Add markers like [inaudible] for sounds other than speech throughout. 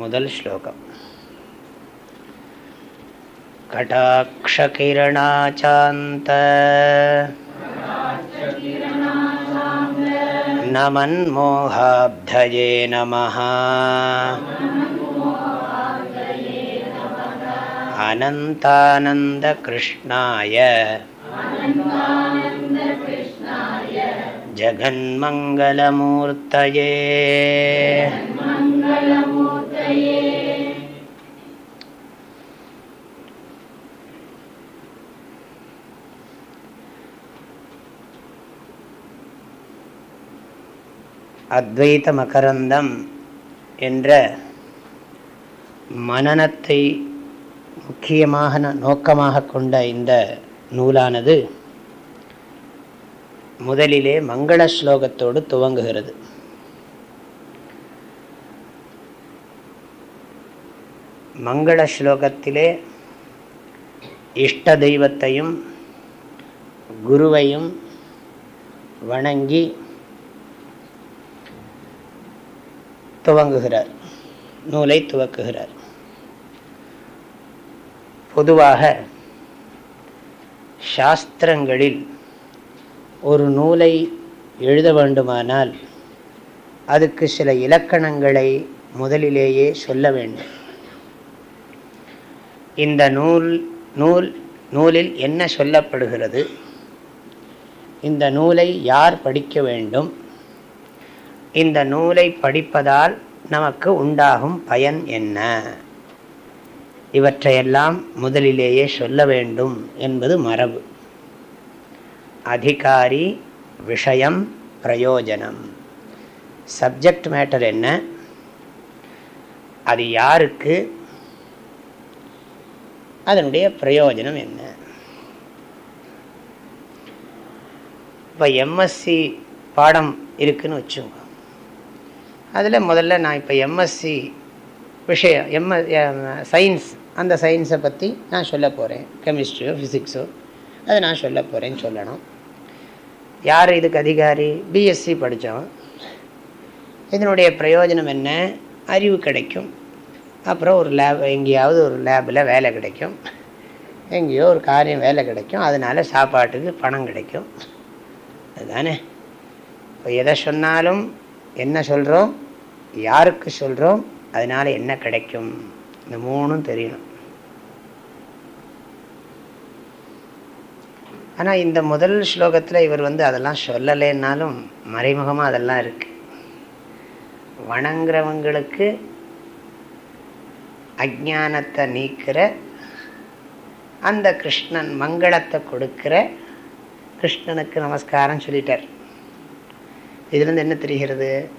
முதல் ஸ்லோகம் कटाक्षकिरणाचान्त नमन्मोहाब्धये नमः अनन्तानन्दकृष्णाय जगन्मङ्गलमूर्तये அத்வைத மகரந்தம் என்ற மனநத்தை முக்கியமாக நோக்கமாக கொண்ட இந்த நூலானது முதலிலே மங்கள ஸ்லோகத்தோடு துவங்குகிறது. மங்கள ஸ்லோகத்திலே இஷ்ட தெய்வத்தையும் குருவையும் வணங்கி துவங்குகிறார். நூலை துவக்குகிறார். பொதுவாக சாஸ்திரங்களில் ஒரு நூலை எழுத வேண்டுமானால் அதுக்கு சில இலக்கணங்களை முதலிலேயே சொல்ல வேண்டும். இந்த நூல் நூல் நூலில் என்ன சொல்லப்படுகிறது? இந்த நூலை யார் படிக்க வேண்டும்? இந்த நூலை படிப்பதால் நமக்கு உண்டாகும் பயன் என்ன? இவற்றையெல்லாம் முதலிலேயே சொல்ல வேண்டும் என்பது மரபு. அதிகாரி விஷயம் பிரயோஜனம். சப்ஜெக்ட் மேட்டர் என்ன? அது யாருக்கு? அதனுடைய பிரயோஜனம் என்ன? இப்போ எம்எஸ்சி பாடம் இருக்குன்னு வச்சுங்க அதில் முதல்ல நான் இப்போ எம்எஸ்சி விஷயம் எம்எ சயின்ஸ் அந்த சயின்ஸை பற்றி நான் சொல்ல போகிறேன் கெமிஸ்ட்ரியோ ஃபிசிக்ஸோ அதை நான் சொல்ல போகிறேன்னு சொல்லணும். யார் இதுக்கு அதிகாரி? பிஎஸ்சி படித்தோம் இதனுடைய பிரயோஜனம் என்ன? அறிவு கிடைக்கும். அப்புறம் ஒரு லேப் எங்கேயாவது ஒரு லேபில் வேலை கிடைக்கும். எங்கேயோ ஒரு காரியம் வேலை கிடைக்கும். அதனால் சாப்பாட்டுக்கு பணம் கிடைக்கும். அதுதானே? இப்போ எதை சொன்னாலும் என்ன சொல்கிறோம் யாருக்கு சொல்கிறோம் அதனால் என்ன கிடைக்கும்? இந்த மூணும் தெரியணும். ஆனால் இந்த முதல் ஸ்லோகத்தில் இவர் வந்து அதெல்லாம் சொல்லலைன்னாலும் மறைமுகமாக அதெல்லாம் இருக்கு. வணங்குறவங்களுக்கு அஜானத்தை நீக்கிற அந்த கிருஷ்ணன் மங்களத்தை கொடுக்கிற கிருஷ்ணனுக்கு நமஸ்காரம் சொல்லிட்டார். இதுலேருந்து என்ன தெரிகிறது?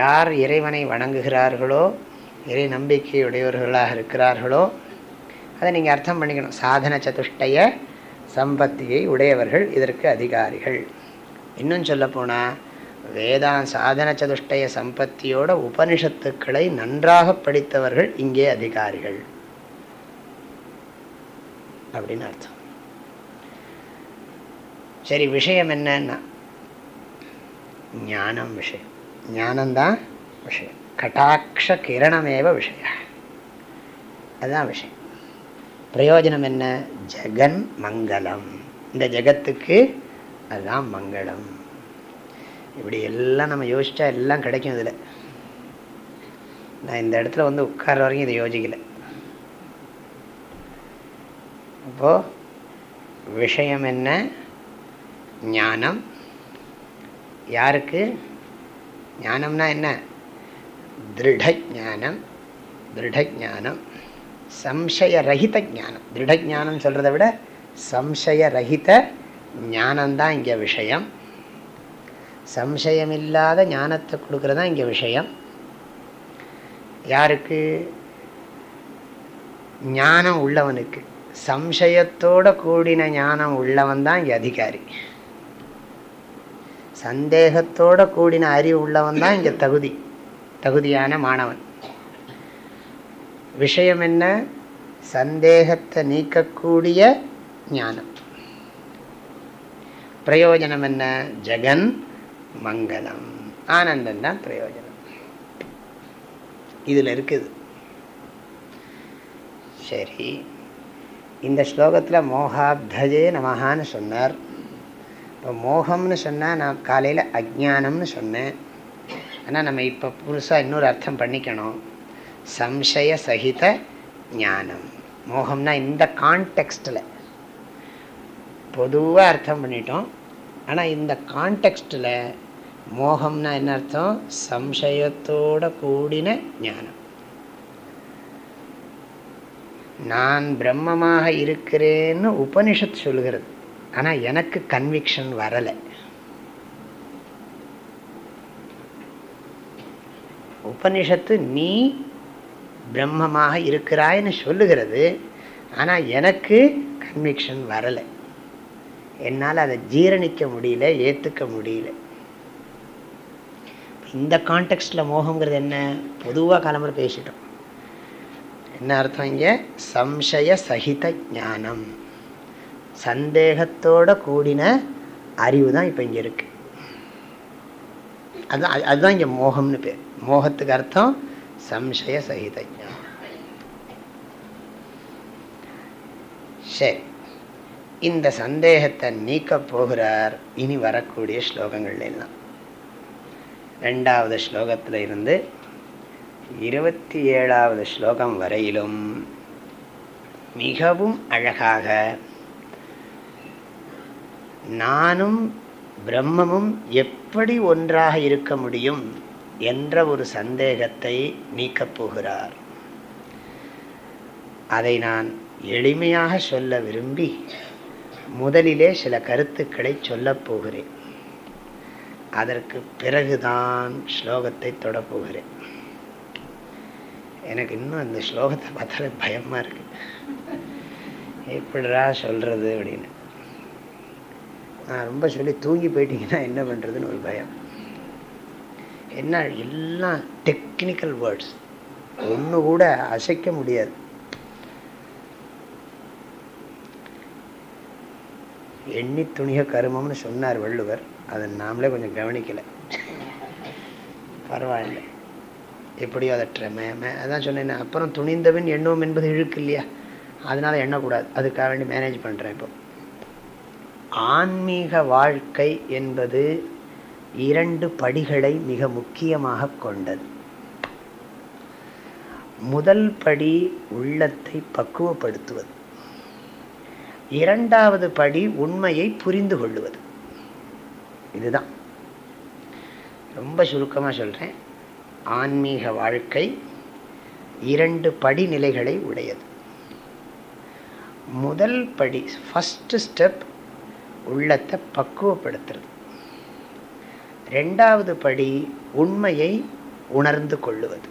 யார் இறைவனை வணங்குகிறார்களோ இறை நம்பிக்கையுடையவர்களாக இருக்கிறார்களோ அதை நீங்கள் அர்த்தம் பண்ணிக்கணும். சாதன சதுஷ்டய சம்பத்தியை உடையவர்கள் இதற்கு அதிகாரிகள். இன்னும் சொல்லப்போனால் வேதான் சாதன சதுஷ்டய சம்பத்தியோட உபனிஷத்துக்களை நன்றாக படித்தவர்கள் இங்கே அதிகாரிகள். அப்படின்னு அர்த்தம். சரி விஷயம் என்னன்னா ஞானம் விஷயம். ஞானந்தான் விஷயம். கட்டாட்ச கிரணமேவ விஷயம். அதுதான் விஷயம். பிரயோஜனம் என்ன? ஜெகன் மங்களம். இந்த ஜெகத்துக்கு அதுதான் மங்களம். இப்படி எல்லாம் நம்ம யோசிச்சா எல்லாம் கிடைக்கும் இதில். நான் இந்த இடத்துல வந்து உட்கார வரைக்கும் இதை யோசிக்கல. அப்போ விஷயம் என்ன? ஞானம் யாருக்கு? ஞானம்னா என்ன? திருட ஞானம் திருட ஞானம் சம்சயரகித ஞானம் திருட ஞானம் சொல்கிறத விட சம்சயரகித ஞானம்தான் இங்கே விஷயம். சம்சயமில்லாத ஞானத்தை கொடுக்கறது தான் இங்கே விஷயம். யாருக்கு? ஞானம் உள்ளவனுக்கு. சம்சயத்தோட கூடின ஞானம் உள்ளவன் தான் இங்கே அதிகாரி. சந்தேகத்தோட கூடின அறிவு உள்ளவன் தான் இங்கே தகுதி. தகுதியான மாணவன். விஷயம் என்ன? சந்தேகத்தை நீக்கக்கூடிய ஞானம். பிரயோஜனம் என்ன? ஜெகன் மங்களம். ஆனந்தம் தான் பிரயோஜனம். இதில் இருக்குது. சரி. இந்த ஸ்லோகத்தில் மோகாப்தஜே நமகான்னு சொன்னார். இப்போ மோகம்னு சொன்னால் நான் காலையில் அஜானம்னு சொன்னேன். ஆனால் நம்ம இப்போ புதுசாக இன்னொரு அர்த்தம் பண்ணிக்கணும். சம்சய சகித ஞானம். மோகம்னா இந்த கான்டெக்ஸ்டில் பொதுவாக அர்த்தம் பண்ணிட்டோம். ஆனால் இந்த கான்டெக்ஸ்டில் மோகம்னா என்ன அர்த்தம்? சம்சயத்தோட கூடின ஞானம். நான் பிரம்மமாக இருக்கிறேன்னு உபனிஷத் சொல்கிறது. ஆனால் எனக்கு கன்விக்ஷன் வரலை. உபனிஷத்து நீ பிரம்மமாக இருக்கிறாய்னு சொல்லுகிறது ஆனால் எனக்கு கன்விக்ஷன் வரலை. என்னால் அதை ஜீரணிக்க முடியல ஏற்றுக்க முடியல. இந்த கான்டெக்ஸ்டில் மோகங்கிறது என்ன? பொதுவாக கிளம்புற பேசிட்டோம். என்ன அர்த்தம் இங்கே? சம்சய சகித ஞானம். சந்தேகத்தோட கூடின அறிவு தான் இப்போ இங்கே இருக்கு. அதுதான் அதுதான் இங்கே மோகம்னு பேர். மோகத்துக்கு அர்த்தம் சம்சய சகித சரி. இந்த சந்தேகத்தை நீக்க போகிறார் இனி வரக்கூடிய ஸ்லோகங்கள்ல எல்லாம். ரெண்டாவது ஸ்லோகத்தில் இருந்து இருபத்தி ஏழாவது ஸ்லோகம் வரையிலும் மிகவும் அழகாக நானும் பிரம்மமும் எப்படி ஒன்றாக இருக்க முடியும் என்ற ஒரு சந்தேகத்தை நீக்கப் போகிறார். அதை நான் எளிமையாக சொல்ல விரும்பி முதலிலே சில கருத்துக்களை சொல்லப் போகிறேன். அதற்கு பிறகுதான் ஸ்லோகத்தை தொடப்போகிறேன் எனக்கு இன்னும் அந்த ஸ்லோகத்தை பார்த்தாலே பயமாக இருக்கு. எப்படிரா சொல்கிறது அப்படின்னு. ரொம்ப சொல்லி தூங்கி போயிட்டீங்கன்னா என்ன பண்ணுறதுன்னு ஒரு பயம். என்ன எல்லாம் டெக்னிக்கல் வேர்ட்ஸ் ஒன்று கூட அசைக்க முடியாது. எண்ணி துணிய கருமம்னு சொன்னார் வள்ளுவர். அதை நாமளே கொஞ்சம் கவனிக்கலை. பரவாயில்ல. எப்படியோ அதை மே அதான் சொன்னேன் அப்புறம் துணிந்தவன் எண்ணுவோம் என்பது இழுக்கு இல்லையா? அதனால எண்ணக்கூடாது. அதுக்காக வேண்டி மேனேஜ் பண்ணுறேன் இப்போ. ஆன்மீக வாழ்க்கை என்பது இரண்டு படிகளை மிக முக்கியமாக கொண்டது. முதல் படி உள்ளத்தை பக்குவப்படுத்துவது. இரண்டாவது படி உண்மையை புரிந்து கொள்ளுவது இதுதான். ரொம்ப சுருக்கமாக சொல்கிறேன் ஆன்மீக வாழ்க்கை இரண்டு படிநிலைகளை உடையது. முதல் படி ஃபஸ்ட்டு ஸ்டெப் உள்ளத்தை பக்குவப்படுத்துறது. ரெண்டாவது படி உண்மையை உணர்ந்து கொள்ளுவது.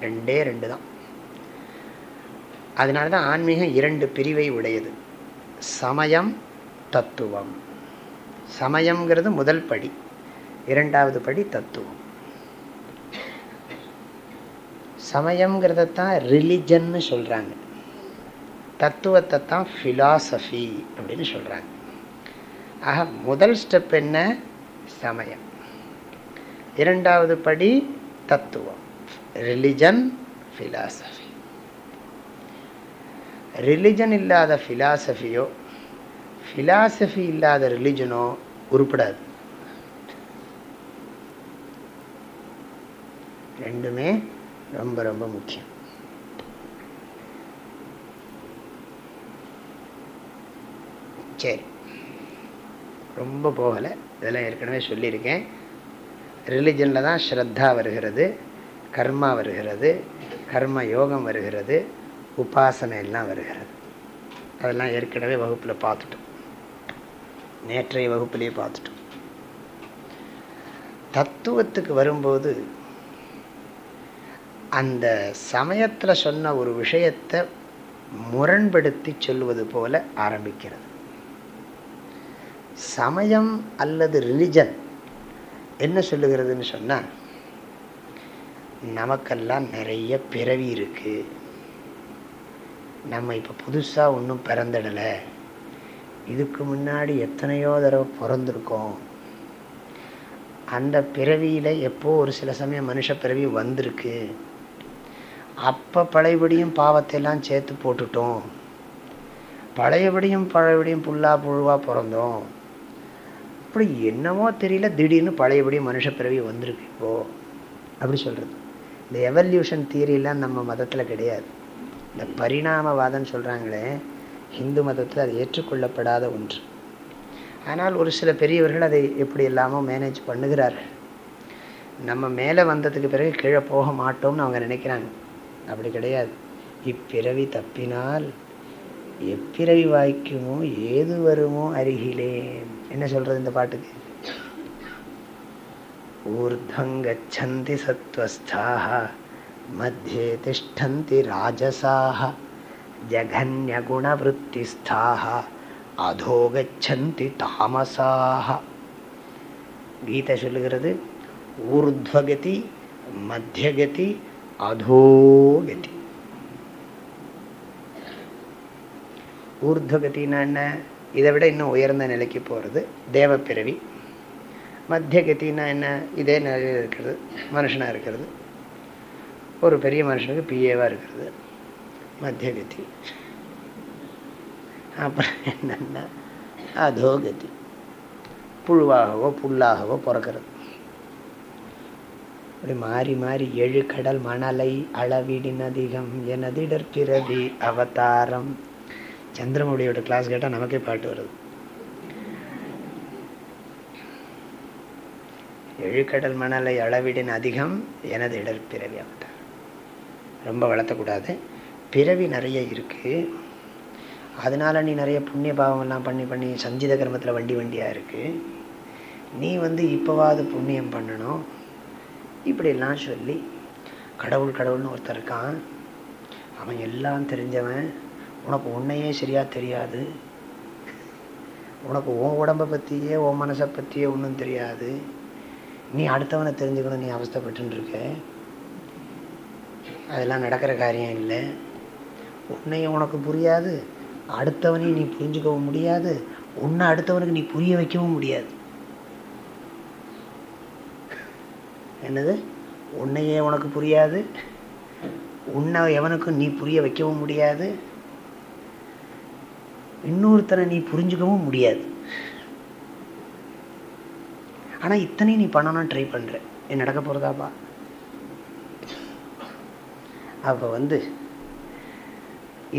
ரெண்டே ரெண்டு தான். அதனால தான் ஆன்மீகம் இரண்டு பிரிவை உடையது. சமயம் தத்துவம். சமயங்கிறது முதல் படி. இரண்டாவது படி தத்துவம். சமயங்கிறத தான் ரிலிஜன்னு சொல்கிறாங்க தத்துவத்தை தான் ஃபிலாசபி அப்படின்னு சொல்கிறாங்க ஆக முதல் ஸ்டெப் என்ன? சமயம். இரண்டாவது படி தத்துவம். ரிலிஜன் ஃபிலாசபி ரிலிஜன் இல்லாத ஃபிலாசபியோ ஃபிலாசபி இல்லாத ரிலிஜனோ உருப்படாது. ரெண்டுமே ரொம்ப ரொம்ப முக்கியம். சரி. ரொம்ப போகலை. இதெல்லாம் ஏற்கனவே சொல்லியிருக்கேன். ரிலிஜனில் தான் ஸ்ரத்தா வருகிறது கர்மா வருகிறது கர்ம யோகம் வருகிறது உபாசனை எல்லாம் வருகிறது. அதெல்லாம் ஏற்கனவே வகுப்பில் பார்த்துட்டோம். நேற்றைய வகுப்புலேயே பார்த்துட்டோம். தத்துவத்துக்கு வரும்போது அந்த சமயத்தில் சொன்ன ஒரு விஷயத்தை முரண்படுத்தி சொல்லுவது போல ஆரம்பிக்கிறது. சமயம் அல்லது ரிலிஜன் என்ன சொல்லுகிறதுன்னு சொன்னால் நமக்கெல்லாம் நிறைய பிறவி இருக்குது நம்ம இப்போ புதுசாக ஒன்றும் பிறந்துடலை. இதுக்கு முன்னாடி எத்தனையோ தடவை பிறந்திருக்கோம். அந்த பிறவியில் எப்போ ஒரு சில சமயம் மனுஷ பிறவி வந்திருக்கு. அப்போ பழையபடியும் பாவத்தையெல்லாம் சேர்த்து போட்டுட்டோம். பழையபடியும் பழையபடியும் புல்லா புழுவாக பிறந்தோம். அப்படி என்னமோ தெரியல திடீர்னு பழையபடி மனுஷ பிறவி வந்திருக்கு இப்போ. அப்படி சொல்கிறது இந்த எவல்யூஷன் தியரிலாம் நம்ம மதத்தில் கிடையாது. இந்த பரிணாமவாதம் சொல்கிறாங்களே ஹிந்து மதத்தில் அது ஏற்றுக்கொள்ளப்படாத ஒன்று. ஆனால் ஒரு சில பெரியவர்கள் அதை எப்படி எல்லாமோ மேனேஜ் பண்ணுகிறார்கள். நம்ம மேலே வந்ததுக்கு பிறகு கீழே போக மாட்டோம்னு அவங்க நினைக்கிறாங்க. அப்படி கிடையாது. இப்பிறவி தப்பினால் எப்பிறவி வாய்க்குமோ ஏது வருமோ அருகிலேன். என்ன சொல்றது இந்த பாட்டுக்கு? ஊர்தங்கச்சந்தி சத்வஸ்தாக மத்தியே திஷ்டந்தி ராஜசாக ஜகன்யகுணவருத்திஸ்தாக அதோ கச்சந்தி தாமசாக கீதை சொல்லுகிறது ஊர்துவகதி மத்தியகதி அதோகதி. ஊர்துவகத்தின்னா என்ன? இதை விட இன்னும் உயர்ந்த நிலைக்கு போகிறது தேவப்பிறவி மத்திய கத்தின்னா என்ன? இதே நிலையில் இருக்கிறது. மனுஷனாக இருக்கிறது. ஒரு பெரிய மனுஷனுக்கு பிஏவாக இருக்கிறது. மத்திய கத்தி அப்புறம் என்னன்னா அதோ கதி புழுவாகவோ புல்லாகவோ பிறக்கிறது. அப்படி மாறி மாறி எழு கடல் மணலை அளவிடின் அதிகம் எனதிடர் அவதாரம். சந்திரமுடியோட கிளாஸ் கேட்டால் நமக்கே பாட்டு வருது. எழுக்கடல் மணலை அளவிடின் அதிகம் எனது இடர் பிறவி ரொம்ப வளர்த்தக்கூடாது. பிறவி நிறைய இருக்குது அதனால நீ நிறைய புண்ணிய பாவங்கள்லாம் பண்ணி பண்ணி சஞ்சித கர்மத்தில் வண்டி வண்டியாக இருக்குது நீ வந்து இப்போவாது புண்ணியம் பண்ணணும். இப்படிலாம் சொல்லி கடவுள் கடவுள்னு ஒருத்தர் இருக்கான். அவன் எல்லாம் தெரிஞ்சவன். உனக்கு உன்னையே சரியாக தெரியாது. உனக்கு உன் உடம்பை பற்றியே உன் மனசை பற்றியே ஒன்றும் தெரியாது. நீ அடுத்தவனை தெரிஞ்சுக்கணும் நீ அவஸ்தப்பட்டுருக்க அதெல்லாம் நடக்கிற காரியம் இல்லை. உன்னையும் உனக்கு புரியாது. அடுத்தவனையும் நீ புரிஞ்சுக்கவும் முடியாது. உன்னை அடுத்தவனுக்கு நீ புரிய வைக்கவும் முடியாது. என்னது? உன்னையே உனக்கு புரியாது. உன்னை எவனுக்கும் நீ புரிய வைக்கவும் முடியாது. இன்னொருத்தனை நீ புரிஞ்சுக்கவும் முடியாது. ஆனால் இத்தனையும் நீ பண்ணணும்னு ட்ரை பண்ணுற என்ன நடக்க போகிறதாப்பா அப்போ வந்து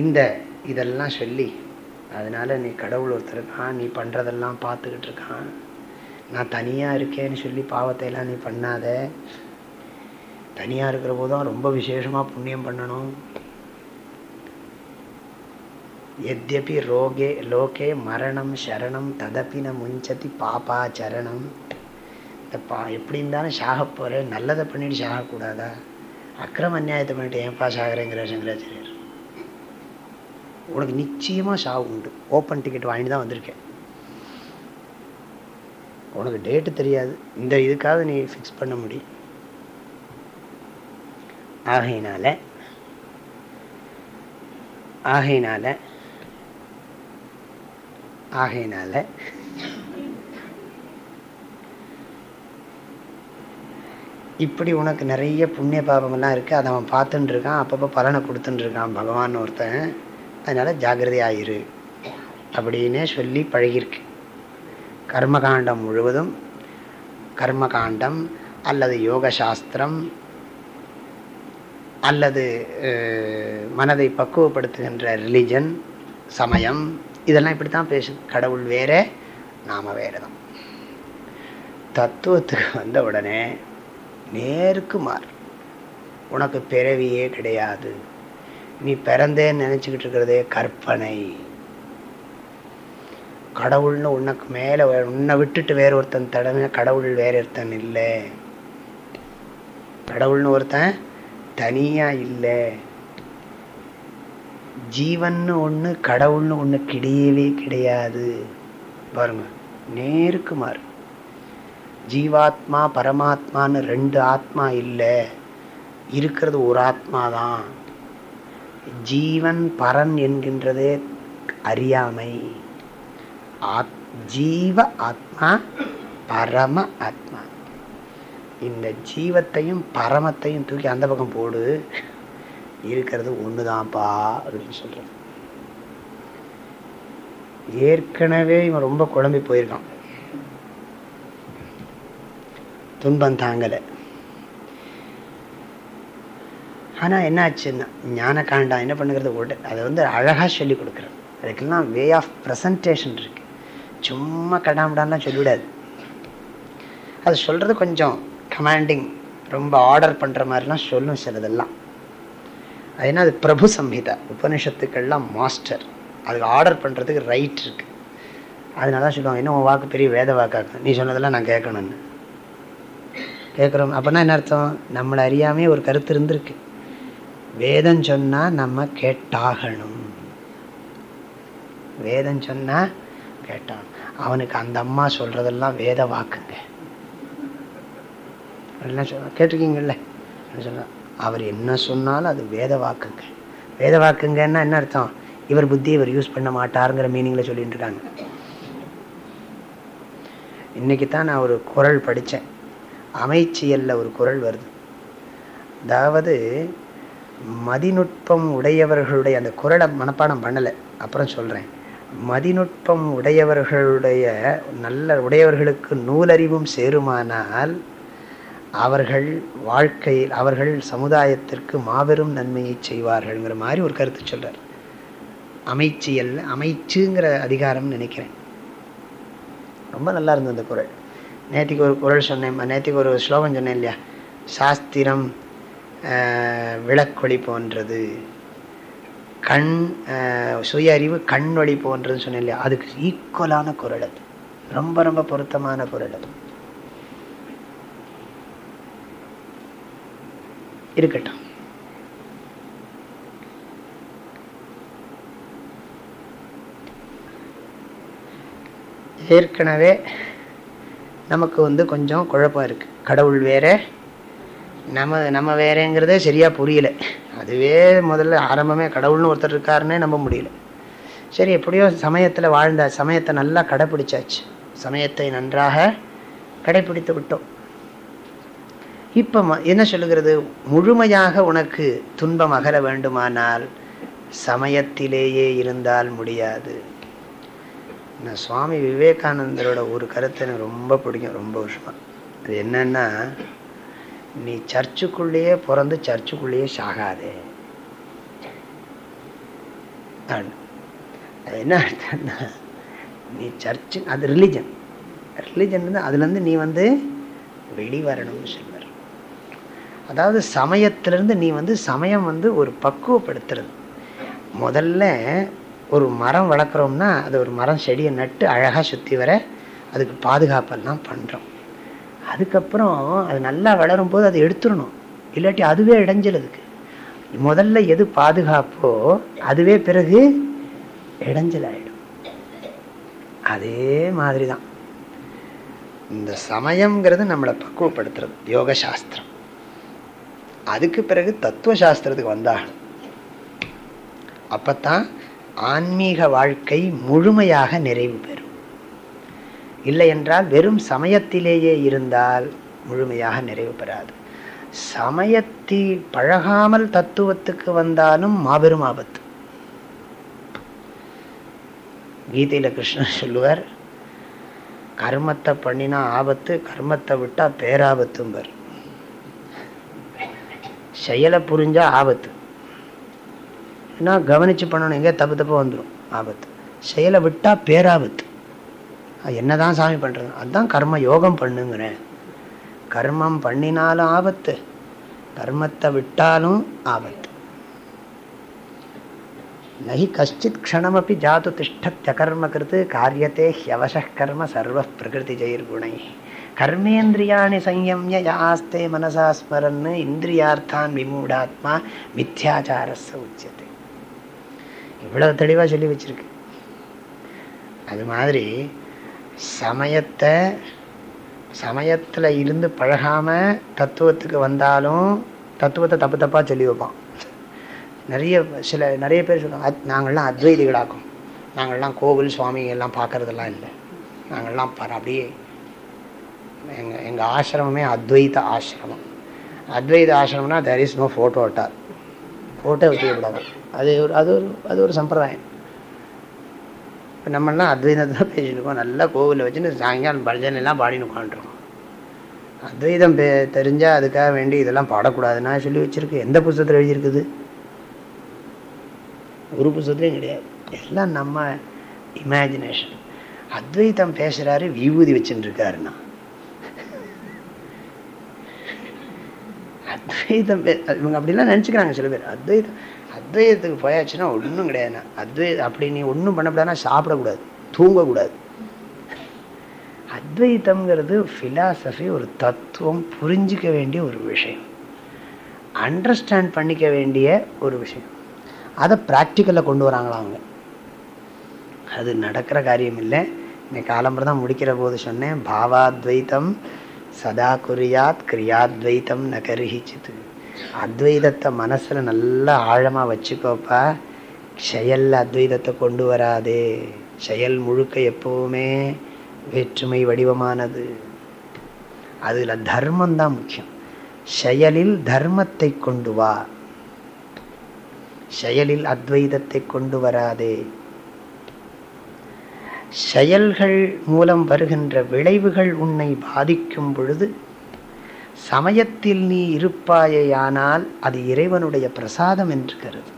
இந்த இதெல்லாம் சொல்லி அதனால் நீ கடவுள் ஒருத்தர் இருக்கான் நீ பண்ணுறதெல்லாம் பார்த்துக்கிட்டு இருக்கான். நான் தனியாக இருக்கேன்னு சொல்லி பாவத்தை எல்லாம் நீ பண்ணாத. தனியாக இருக்கிற போதும் ரொம்ப விசேஷமாக புண்ணியம் பண்ணணும். எத்யபி ரோகே லோகே மரணம் சரணம் ததப்பின முஞ்சதி பாப்பாச்சரணம் இந்த பா எப்படி இருந்தாலும் சாக போகிறேன் நல்லதை பண்ணிட்டு சாகக்கூடாதா? அக்கிரம அநியாயத்தை பண்ணிட்டு ஏன்பா சாகிறேங்கிற சங்கராச்சாரியர். உனக்கு நிச்சயமாக சாவு உண்டு. ஓப்பன் டிக்கெட் வாங்கிட்டு தான் வந்திருக்கேன். உனக்கு டேட்டு தெரியாது. இந்த இதுக்காக நீ ஃபிக்ஸ் பண்ண முடியும். ஆகையினால ஆகையினால ஆகையினால இப்படி உனக்கு நிறைய புண்ணிய பாபமெல்லாம் இருக்குது அதை அவன் பார்த்துட்டு இருக்கான் அப்பப்போ பலனை கொடுத்துட்டு இருக்கான் பகவான் ஒருத்தன். அதனால் ஜாகிரதையாயிரு அப்படின்னே சொல்லி பழகிருக்கு கர்மகாண்டம் முழுவதும் கர்மகாண்டம் அல்லது யோக சாஸ்திரம் அல்லது மனதை பக்குவப்படுத்துகின்ற ரிலிஜன் சமயம் இதெல்லாம் இப்படி தான் பேசுது கடவுள் வேற நாம வேறு தான் தத்துவத்துக்கு வந்த உடனே நேருக்கு மாறு. உனக்கு பிறவியே கிடையாது. நீ பிறந்தேன்னு நினச்சிக்கிட்டு இருக்கிறதே கற்பனை. கடவுள்னு உனக்கு மேலே உன்னை விட்டுட்டு வேற ஒருத்தன் தடவை கடவுள் வேற ஒருத்தன் இல்லை. கடவுள்னு ஒருத்தன் தனியாக இல்லை. ஜீவன்னு ஒன்று கடவுள்னு ஒன்று கிடையவே கிடையாது. பாருங்க நேருக்கு மாறு. ஜீவாத்மா பரமாத்மான்னு ரெண்டு ஆத்மா இல்லை இருக்கிறது ஒரு ஆத்மா தான். ஜீவன் பரன் என்கின்றதே அறியாமை. ஆத் ஜீவ ஆத்மா பரம ஆத்மா. இந்த ஜீவத்தையும் பரமத்தையும் தூக்கி அந்த பக்கம் போடு. இருக்கிறது ஒண்ணுதான்ப்பா அப்படின்னு சொல்றான். ஏற்கனவே இவன் ரொம்ப குழம்பி போயிருக்கான். துன்பம் தாங்கலை. ஆனால் என்ன ஆச்சுன்னா ஞான காண்டா என்ன பண்ணுறது உட அதை வந்து அழகாக சொல்லி கொடுக்குறேன் அதுக்கெல்லாம் வே ஆஃப் ப்ரெசன்டேஷன் இருக்கு. சும்மா கடாமடான்லாம் சொல்லிவிடாது. அது சொல்கிறது கொஞ்சம் கமாண்டிங் ரொம்ப ஆர்டர் பண்ணுற மாதிரிலாம் சொல்லும் சிலதெல்லாம். அது அது பிரபு சம்ஹிதா உபனிஷத்துக்கெல்லாம் மாஸ்டர். அதுக்கு ஆர்டர் பண்ணுறதுக்கு ரைட் இருக்கு. அதனால தான் சொல்லுவாங்க இன்னும் உன் வாக்கு பெரிய வேத வாக்காக்கு நீ சொன்னதெல்லாம் நான் கேட்கணும்னு. கேட்குறோம். அப்படின்னா என்ன அர்த்தம்? நம்மளை அறியாமே ஒரு கருத்து இருந்திருக்கு. வேதம் சொன்னால் நம்ம கேட்டாகணும். வேதம் சொன்னால் கேட்டான் அவனுக்கு அந்த அம்மா சொல்கிறதெல்லாம் வேத வாக்குங்க. அப்படிலாம் சொல்ல கேட்டிருக்கீங்கல்ல? சொன்னா. அவர் என்ன சொன்னாலும் அது வேத வாக்குங்க வேத வாக்குங்கன்னா என்ன அர்த்தம்? இவர் புத்தி இவர் யூஸ் பண்ண மாட்டாருங்கிற மீனிங்கில் சொல்லிட்டு இருக்காங்க இன்னைக்கு தான் நான் ஒரு குரல் படித்தேன் அமைச்சியல்ல ஒரு குரல் வருது. அதாவது மதிநுட்பம் உடையவர்களுடைய அந்த குரலை மனப்பாடம் பண்ணலை. அப்புறம் சொல்கிறேன் மதிநுட்பம் உடையவர்களுடைய நல்ல உடையவர்களுக்கு நூலறிவும் சேருமானால் அவர்கள் வாழ்க்கையில் அவர்கள் சமுதாயத்திற்கு மாபெரும் நன்மையை செய்வார்கள்ங்கிற மாதிரி ஒரு கருத்து சொல்கிறார் அமைச்சியல் அமைச்சுங்கிற அதிகாரம் நினைக்கிறேன். ரொம்ப நல்லா இருந்தது அந்த குரல். நேற்றுக்கு ஒரு குரல் சொன்னேன் நேற்றுக்கு ஒரு ஸ்லோகம் சொன்னேன் இல்லையா? சாஸ்திரம் விளக்கொளி போன்றது. கண் சுய அறிவு கண் வழி போன்றதுன்னு சொன்னேன் இல்லையா? அதுக்கு ஈக்குவலான குரல் அது. ரொம்ப ரொம்ப பொருத்தமான குரல் அது. இருக்கட்டும். ஏற்கனவே நமக்கு வந்து கொஞ்சம் குழப்பம் இருக்கு. கடவுள் வேற நம்ம நம்ம வேறேங்கிறதே சரியாக புரியல. அதுவே முதல்ல ஆரம்பமே கடவுள்னு ஒருத்தர் இருக்காருன்னே நம்ப முடியல. சரி எப்படியோ சமயத்தில் வாழ்ந்த சமயத்தை நல்லா கடைப்பிடிச்சாச்சு. சமயத்தை நன்றாக கடைப்பிடித்து விட்டோம். இப்போ என்ன சொல்லுகிறது? முழுமையாக உனக்கு துன்பம் அகல வேண்டுமானால் சமயத்திலேயே இருந்தால் முடியாது. நான் சுவாமி விவேகானந்தரோட ஒரு கருத்தை எனக்கு ரொம்ப பிடிக்கும் ரொம்ப வருஷமா அது என்னன்னா நீ சர்ச்சுக்குள்ளேயே பிறந்து சர்ச்சுக்குள்ளேயே சாகாதே. அது என்ன அர்த்தம்னா நீ சர்ச்சு அது ரிலிஜன் ரிலிஜன் வந்து அதுலேருந்து நீ வந்து வெளிவரணும்னு சொல்லுவேன் அதாவது சமயத்திலிருந்து நீ வந்து சமயம் வந்து ஒரு பக்குவப்படுத்துறது. முதல்ல ஒரு மரம் வளர்க்குறோம்னா அது ஒரு மரம் செடியை நட்டு அழகாக சுற்றி வர அதுக்கு பாதுகாப்பெல்லாம் பண்ணுறோம் அதுக்கப்புறம் அது நல்லா வளரும் போது அதை எடுத்துடணும். இல்லாட்டி அதுவே இடைஞ்சல் அதுக்கு. முதல்ல எது பாதுகாப்போ அதுவே பிறகு இடைஞ்சலாயிடும். அதே மாதிரி தான் இந்த சமயங்கிறது நம்மளை பக்குவப்படுத்துறது. யோக சாஸ்திரம் அதுக்கு பிறகு தத்துவ சாஸ்திரத்துக்கு வந்தாகணும். அப்பத்தான் ஆன்மீக வாழ்க்கை முழுமையாக நிறைவு பெறும். இல்லை என்றால் வெறும் சமயத்திலேயே இருந்தால் முழுமையாக நிறைவு பெறாது. சமயத்தி பழகாமல் தத்துவத்துக்கு வந்தாலும் மாபெரும் ஆபத்து. கீதையில கிருஷ்ணன் சொல்லுவார் கர்மத்தை பண்ணினா ஆபத்து கர்மத்தை விட்டா பேராபத்தும்பர் செயலை புரிஞ்சா ஆபத்து. ஏன்னா கவனிச்சு பண்ணணும் எங்கே தப்பு தப்பு வந்துடும் ஆபத்து. செயலை விட்டா பேராபத்து. என்னதான் சாமி பண்ணுறது அதுதான் கர்ம யோகம் பண்ணுங்கிறேன். கர்மம் பண்ணினாலும் ஆபத்து. கர்மத்தை விட்டாலும் ஆபத்து. நகி கஷ்டித் க்ஷணமப்பி ஜாத்து திஷ்டத்யகர்ம கிருத்து காரியத்தே ஹியவச கர்ம சர்வ பிரகிருதி ஜெயிர்குணை கர்மேந்திரியாணி சம்யம்ய யாஸ்தே மனசா ஸ்மரன்னு இந்திரியார்த்தான் விமூடாத்மா மித்யாச்சாரஸ உச்சியத்தை இவ்வளவு தெளிவாக சொல்லி வச்சிருக்கு. அது மாதிரி சமயத்தை சமயத்தில் இருந்து பழகாமல் தத்துவத்துக்கு வந்தாலும் தத்துவத்தை தப்பு தப்பாக சொல்லி வைப்பான். நிறைய சில நிறைய பேர் சொல்லுவாங்க நாங்கள்லாம் அத்வைதிகளாக்கும். நாங்கள்லாம் கோவில் சுவாமி எல்லாம் பார்க்கறதெல்லாம் இல்லை. நாங்கள்லாம் அப்படியே எங்கள் எங்கள் ஆசிரமமே அத்வைத ஆசிரமம். Advaita ஆசிரமம்னா there is no photo altar photo வச்சுக்கூடாது அது ஒரு அது ஒரு அது ஒரு சம்பிரதாயம். இப்போ நம்மளாம் அத்வைதத்தை தான் பேசிட்டு இருக்கோம். நல்லா கோவிலில் வச்சுன்னு சாயங்காலம் பஜனைலாம் பாடின்னு உட்காந்துருக்கோம் அத்வைதம் பே தெரிஞ்சால் அதுக்காக வேண்டி இதெல்லாம் பாடக்கூடாதுன்னா சொல்லி வச்சுருக்கு. எந்த புஸ்தகத்தில் எழுதியிருக்குது? ஒரு புஸ்தத்துலேயும் கிடையாது. எல்லாம் நம்ம இமேஜினேஷன் அத்வைதம் பேசுகிறாரு விபூதி வச்சுட்டு அத்வைதம் இவங்க அப்படிலாம் நினச்சிக்கிறாங்க சில பேர். அத்வைதம் அத்வைதத்துக்கு போயாச்சுன்னா ஒன்றும் கிடையாதுண்ணா அத்வைதம் அப்படி நீ ஒன்றும் பண்ணக்கூடாதுன்னா சாப்பிடக்கூடாது. தூங்கக்கூடாது. அத்வைத்தம்ங்கிறது ஃபிலாசபி ஒரு தத்துவம் புரிஞ்சிக்க வேண்டிய ஒரு விஷயம். அண்டர்ஸ்டாண்ட் பண்ணிக்க வேண்டிய ஒரு விஷயம். அதை ப்ராக்டிக்கலில் கொண்டு வராங்களா அவங்க. அது நடக்கிற காரியம் இல்லை. இன்னைக்கு காலம்பரம் தான் முடிக்கிற போது சொன்னேன். பாவாத்வைத்தம் சதா குறியாத் கிரியாத்வைத்தம் நகரிச்சித்து அத்வைதத்தை மனசில் நல்லா ஆழமாக வச்சுக்கோப்பா. செயலில் அத்வைதத்தை கொண்டு வராதே. செயல் முழுக்க எப்போவுமே வேற்றுமை வடிவமானது. அதில் தர்மம் தான் முக்கியம். செயலில் தர்மத்தை கொண்டு வா. செயலில் அத்வைதத்தை கொண்டு வராதே. செயல்கள் மூலம் வருகின்ற விளைவுகள் உன்னை பாதிக்கும் பொழுது சமயத்தில் நீ இருப்பாயேயானால் அது இறைவனுடைய பிரசாதம் என்று கருது.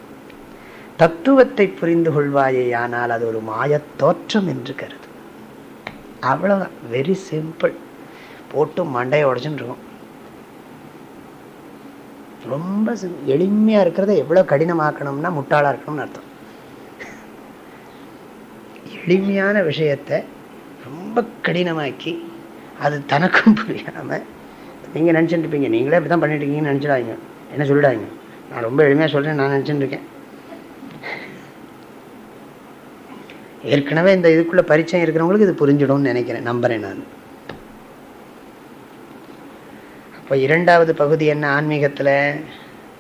தத்துவத்தை புரிந்து கொள்வாயேயானால் அது ஒரு மாயத் தோற்றம் என்று கருது. அவ்வளோதான் வெரி சிம்பிள் போட்டு மண்டையை உடச்சுன்னு இருக்கும் ரொம்ப எளிமையாக இருக்கிறத எவ்வளோ கடினமாக்கணும்னா முட்டாளாக இருக்கணும்னு அர்த்தம். எளிமையான விஷயத்தை ரொம்ப கடினமாக்கி அது தனக்கும் புரியாமல் நீங்கள் நினச்சிட்டு இருப்பீங்க. நீங்களே அப்படி தான் பண்ணிட்டு இருக்கீங்கன்னு நினச்சிடாதீங்க. என்ன சொல்லிடாதீங்க. நான் ரொம்ப எளிமையாக சொல்கிறேன் நான் நினச்சிட்டு இருக்கேன். ஏற்கனவே இந்த இதுக்குள்ளே பரிச்சயம் இருக்கிறவங்களுக்கு இது புரிஞ்சிடும்னு நினைக்கிறேன். நம்புகிறேன் நான். இப்போ இரண்டாவது பகுதி என்ன? ஆன்மீகத்தில்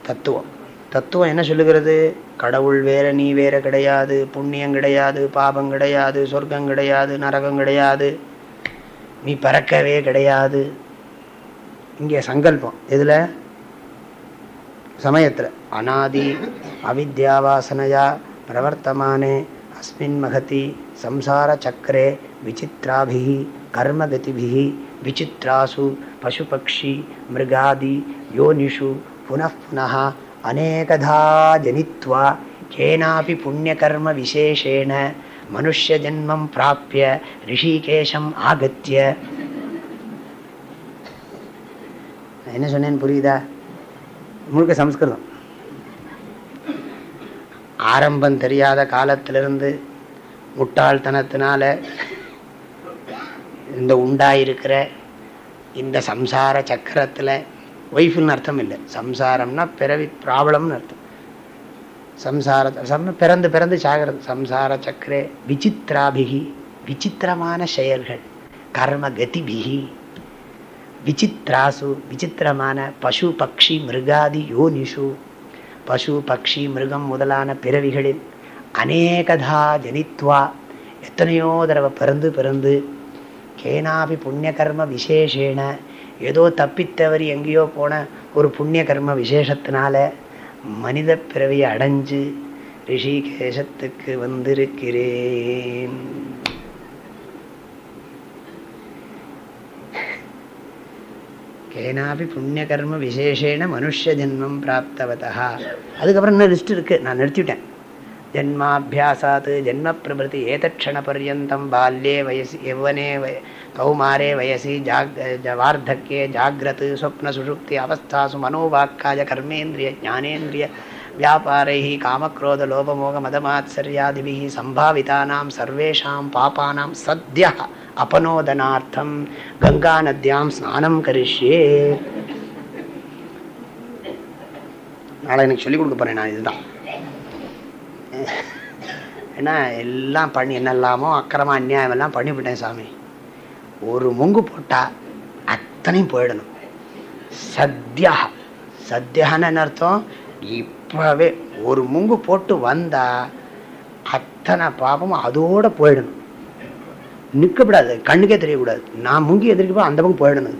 தத்துவம். தத்துவம் என்ன சொல்லுகிறது? கடவுள் வேற நீ வேற கிடையாது. புண்ணியம் கிடையாது. பாபம் கிடையாது. சொர்க்கம் கிடையாது. நரகம் கிடையாது. நீ பறக்கவே கிடையாது. இங்கே சங்கல்பம். இதில் சமயத்தில். அனாதி அவித்யாவாசனையா பிரவர்த்தமானே அஸ்மின் மகதி சம்சார சக்கரே விசித்ராபிகி கர்மகதிபிகி விசித்ராசு பசுபக்ஷி மிருகாதி யோனிஷு புனః புனः அநேகதா ஜனித்வா கேனாபி புண்ணியகர்ம விசேஷேண மனுஷ்ய ஜென்மம் பிராப்பிய ரிஷிகேஷம் ஆகத்திய என்ன சொன்னேன்னு புரியுதா? முழுக்க சம்ஸ்கிருதம். ஆரம்பம் தெரியாத காலத்திலிருந்து முட்டாள்தனத்தினால இந்த உண்டாயிருக்கிற இந்த சம்சார சக்கரத்தில் ஒய்ஃபுன்னு அர்த்தம் இல்லை. சம்சாரம்னா பிறவி ப்ராப்ளம்னு அர்த்தம். சம்சார சம் பிறந்து பிறந்து சாகிறது. சம்சார சக்கரே விசித்ராபிகி விசித்திரமான செயல்கள். கர்ம கதிபிகி. விசித்ராசு விசித்திரமான பசு பக்ஷி மிருகாதி யோனிஷு. பசு பக்ஷி மிருகம் முதலான பிறவிகளில் அநேகதா ஜனித்வா. எத்தனையோ தடவை பிறந்து பிறந்து கேனாபி புண்ணிய கர்ம விசேஷேன ஏதோ தப்பித்தவரி எங்கேயோ போன ஒரு புண்ணிய கர்ம விசேஷத்தினால மனித பிறவியை அடைஞ்சு ரிஷிகேசத்துக்கு வந்திருக்கிறேன். கேனாபி புண்ணிய கர்ம விசேஷேன மனுஷ ஜென்மம் பிராப்தவதா அதுக்கப்புறம் இன்னும் லிஸ்ட் இருக்குது நான் நிறுத்திவிட்டேன். ஜென்மாபியாசாத் ஜென்ம பிரபதி ஏதக்ஷண பர்யந்தம் பால்யே வயசி யௌவனே வய கௌமாரே வயசி ஜாக் வார்த்தக்கே ஜாகிரத் ஸ்வப்ன சுஷுப்தி அவஸ்தாசு மனோவாக்காய கர்மேந்திரிய ஜானேந்திரிய வியாபாரை காமக்ரோத லோபமோக மதமாத்சர்யாதிபிः சம்பாவிதானாம் சர்வேஷாம் பாபானாம் சத்யः அபனோதனார்த்தம் கங்கா நத்தியாம் ஸ்நானம் கரிஷ்யே நாளை எனக்கு சொல்லிக் கொடுக்க போறேன் நான் இதுதான். [laughs] ஏன்னா எல்லாம் பண்ணி என்னெல்லாமோ அக்கிரமா அந்நியாயம் எல்லாம் பண்ணிவிட்டேன் சாமி. ஒரு முங்கு போட்டா அத்தனையும் போயிடணும். சத்யா. சத்யான்னு என்ன அர்த்தம்? இப்போவே ஒரு முங்கு போட்டு வந்தா அத்தனை பாபமும் அதோட போயிடணும். நிற்கக்கூடாது கண்ணுக்கே தெரியக்கூடாது. நான் முங்கி எதிர்க்கப்போ அந்த பக்கம் போயிடணும்.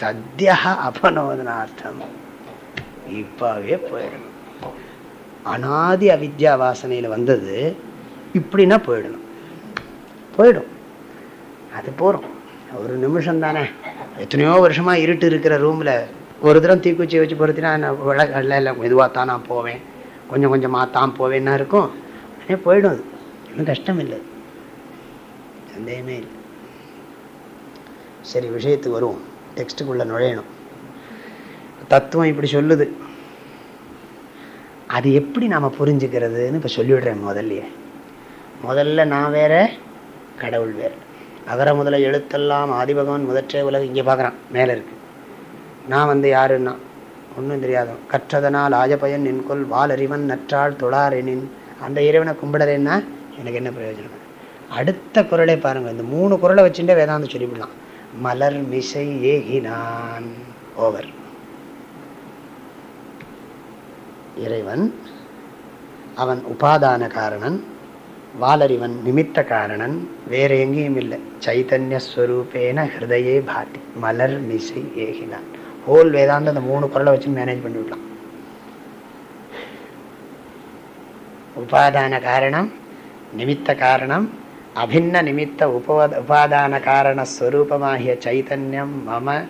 சத்தியா அபனோதனார்த்தம். இப்போவே போயிடணும். அனாதி அவித்யா வாசனையில் வந்தது இப்படின்னா போயிடணும். போயிடும். அது போகிறோம் ஒரு நிமிஷம் தானே. எத்தனையோ வருஷமாக இருட்டு இருக்கிற ரூமில் ஒரு தரம் தீக்குச்சி வச்சு பொறுத்தினா இல்லை இல்லை மெதுவாக தான் நான் போவேன். கொஞ்சம் கொஞ்சமாக தான் போவேன்னா இருக்கும். உடனே போயிடும் அது. ஒன்றும் கஷ்டம் இல்லை. சந்தேகமே இல்லை. சரி விஷயத்துக்கு வருவோம். டெக்ஸ்ட்டுக்குள்ளே நுழையணும். தத்துவம் இப்படி சொல்லுது. அது எப்படி நாம் புரிஞ்சுக்கிறதுன்னு இப்போ சொல்லிவிடுறேன் முதல்லையே. முதல்ல நான் வேற கடவுள் வேறு. அகர முதல எழுத்தெல்லாம் ஆதிபகவன் முதற்றே உலகம் இங்கே பார்க்குறான் மேலே இருக்குது நான் வந்து யாருன்னா? ஒன்றும் தெரியாதோ. கற்றதனால் ஆஜபயன் நின்கொள் வாலறிவன் நற்றாள் தொழாரெனின். அந்த இறைவனை கும்பிடறேன்னா எனக்கு என்ன பிரயோஜனம்? அடுத்த குரலை பாருங்கள் இந்த மூணு குரலை வச்சுட்டே வேதாந்தம் சொல்லிவிடலாம். மலர் மிசை ஏகினான். ஓவர். இறைவன் அவன் உபாதான காரணன் வாலறிவன் நிமித்த காரணன் வேற எங்கேயும் இல்லை சைத்தன்யஸ்வரூபேன ஹிருதயே பாட்டி மலர் மிசை ஏகினான். ஹோல் வேதாந்த அந்த மூணு குரலை வச்சு மேனேஜ் பண்ணிவிடலாம் உபாதான காரணம் நிமித்த காரணம் அபின்ன நிமித்த உபவ உபாதான காரண ஸ்வரூபமாகிய சைத்தன்யம் மம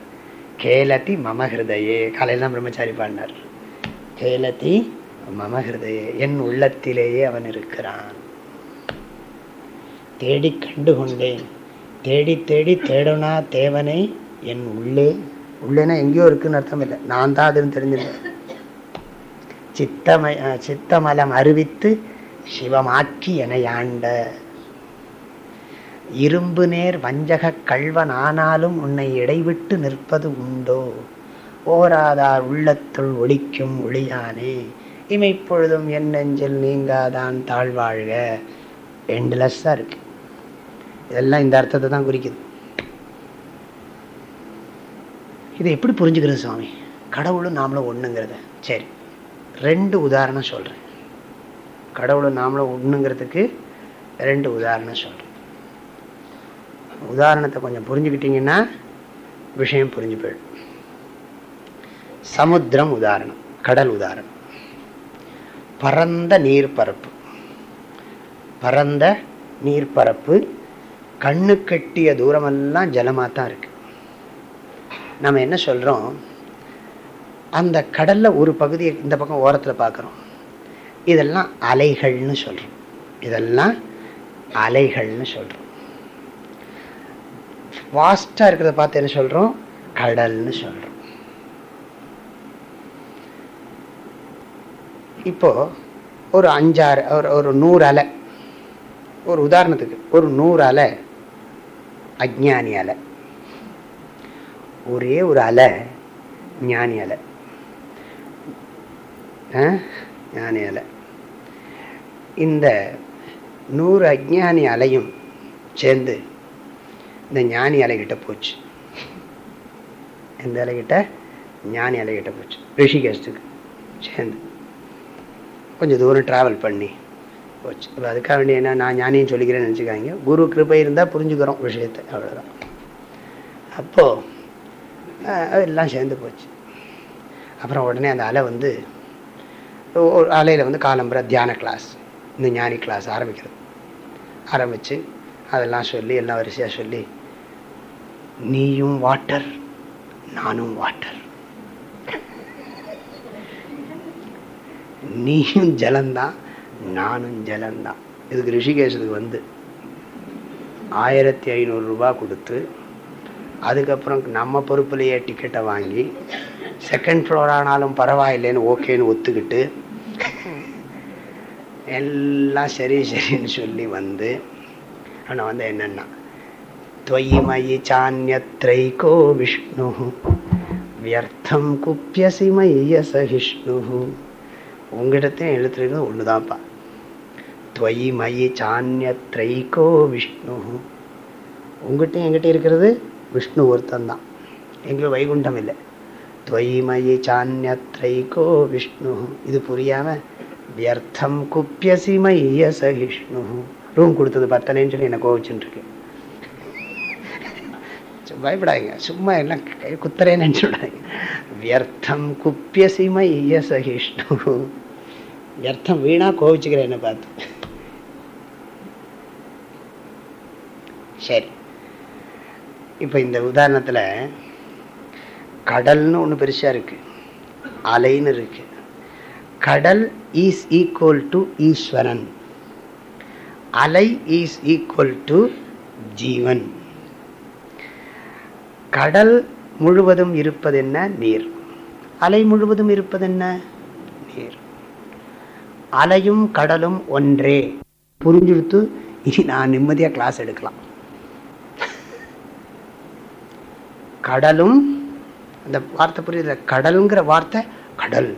கேலதி மம ஹிருதயே. காலையில் தான் பிரம்மச்சாரி பாடினார். கேலதி மம ஹிருதயே என் உள்ளத்திலேயே அவன் இருக்கிறான். தேடி கண்டு கொண்டேன் தேடி தேடி தேடனா தேவனை என் உள்ளே உள்ளேனா எங்கேயோ இருக்குன்னு அர்த்தம் இல்லை. நான் தான் அதுன்னு தெரிஞ்சிருந்தேன். சித்தம சித்தமலம் அறிவித்து சிவமாக்கி என ஆண்ட இரும்பு நேர் வஞ்சக கல்வன் ஆனாலும் உன்னை இடைவிட்டு நிற்பது உண்டோ? ஓராதார் உள்ளத்துள் ஒழிக்கும் ஒளியானே இமைப்பொழுதும் என் நெஞ்சில் நீங்காதான் தாழ்வாழ்க எண்ட்லெஸ்ஸாக இருக்கு. இதெல்லாம் இந்த அர்த்தத்தை தான் குறிக்குது. இதை எப்படி புரிஞ்சுக்கிறது சுவாமி? கடவுளும் நாமளும் ஒன்றுங்கிறத சரி ரெண்டு உதாரணம் சொல்கிறேன் கடவுளும் நாமளும் ஒன்றுங்கிறதுக்கு ரெண்டு உதாரணம் சொல்கிறேன் உதாரணத்தை கொஞ்சம் புரிஞ்சுக்கிட்டீங்கன்னா விஷயம் புரிஞ்சு போயிடும். சமுத்திரம் உதாரணம் கடல் உதாரணம். பரந்த நீர்ப்பரப்பு. பரந்த நீர்ப்பரப்பு கண்ணு கட்டிய தூரமெல்லாம் ஜலமாக தான் இருக்கு. நம்ம என்ன சொல்கிறோம் அந்த கடலில் ஒரு பகுதியை இந்த பக்கம் ஓரத்தில் பார்க்குறோம் இதெல்லாம் அலைகள்னு சொல்கிறோம் இதெல்லாம் அலைகள்னு சொல்கிறோம் வாஸ்டாக இருக்கிறத பார்த்து என்ன சொல்கிறோம் கடல்னு சொல்கிறோம் இப்போ ஒரு அஞ்சாறு ஒரு ஒரு நூறு அலை. ஒரு உதாரணத்துக்கு ஒரு நூறு அலை அஜ்ஞானி அலை. ஒரே ஒரு அலை ஞானி அலை. ஞானி அலை. இந்த நூறு அஜ்ஞானி அலையும் சேர்ந்து இந்த ஞானி அலைகிட்ட போச்சு. இந்த அலைகிட்ட ஞானி அலைகிட்ட போச்சு. ரிஷிகேஷத்துக்கு சேர்ந்து. கொஞ்சம் தூரம் ட்ராவல் பண்ணி. போச்சு. இப்போ அதுக்காக வேண்டிய என்ன நான் ஞானியும் சொல்லிக்கிறேன்னு நினச்சிக்காங்க குரு கிருப்பை இருந்தால் புரிஞ்சுக்கிறோம் விஷயத்தை. அவ்வளோதான் அப்போது எல்லாம் சேர்ந்து போச்சு. அப்புறம் உடனே அந்த அலை வந்து ஒரு அலையில் வந்து காலம்புற தியான கிளாஸ் இந்த ஞானி கிளாஸ் ஆரம்பிக்கிறது. ஆரம்பித்து அதெல்லாம் சொல்லி எல்லாம் வரிசையாக சொல்லி நீயும் வாட்டர் நானும் வாட்டர் நீயும் ஜலந்தான் நானும் ஜலந்தான். இதுக்கு ரிஷிகேஷத்துக்கு வந்து ஆயிரத்தி ஐநூறுரூபா கொடுத்து அதுக்கப்புறம் நம்ம பொறுப்புலேயே டிக்கெட்டை வாங்கி செகண்ட் ஃப்ளோர் ஆனாலும் பரவாயில்லைன்னு ஓகேன்னு ஒத்துக்கிட்டு எல்லாம் சரி சரின்னு சொல்லி வந்து ஆனால் வந்து என்னென்னா துவயிமயி சான்யத்ரைகோ விஷ்ணு வியர்த்தம் குப்பியசி மய்ய சகிஷ்ணு உங்ககிட்டத்தையும் எழுத்துருக்கிறது ஒன்று தான்ப்பா துவயி மயி சான்யத்ரைகோ விஷ்ணு. உங்ககிட்டையும் எங்கிட்ட இருக்கிறது விஷ்ணு ஒருத்தன் தான் எங்களுக்கு வைகுண்டம் இல்லை. துவயி மயி சான்யத்ரைகோ விஷ்ணு. இது புரியாமல் வியர்த்தம் குப்பியசி மைய சகிஷ்ணு ரூம் கொடுத்தது பத்தனைன்னு சொல்லி என்னை கோவிச்சுட்டுருக்கேன் பயப்படாதீங்க. சும்மா எல்லாம் கை குத்துறேன்னு நினச்சி விடாதீங்க வியர்த்தம் குப்பியசி மைய சகிஷ்ணு. வியர்த்தம் வீணா கோவிச்சுக்கிறேன் பார்த்து. சரி. இப்போ இந்த உதாரணத்தில் கடல்னு ஒன்று பெருசாக இருக்கு. அலைன்னு இருக்கு. கடல் ஈஸ் ஈக்குவல் டு ஈஸ்வரன். அலை ஈஸ் ஈக்குவல் டு ஜீவன். கடல் முழுவதும் இருப்பது என்ன நீர். அலை முழுவதும் இருப்பது என்ன நீர். அலையும் கடலும் ஒன்றே. புரிஞ்சுடுத்து இனி நான் நிம்மதியாக கிளாஸ் எடுக்கலாம். கடலும் அந்த வார்த்தை புரியுது கடலுங்கிற வார்த்தை கடல்.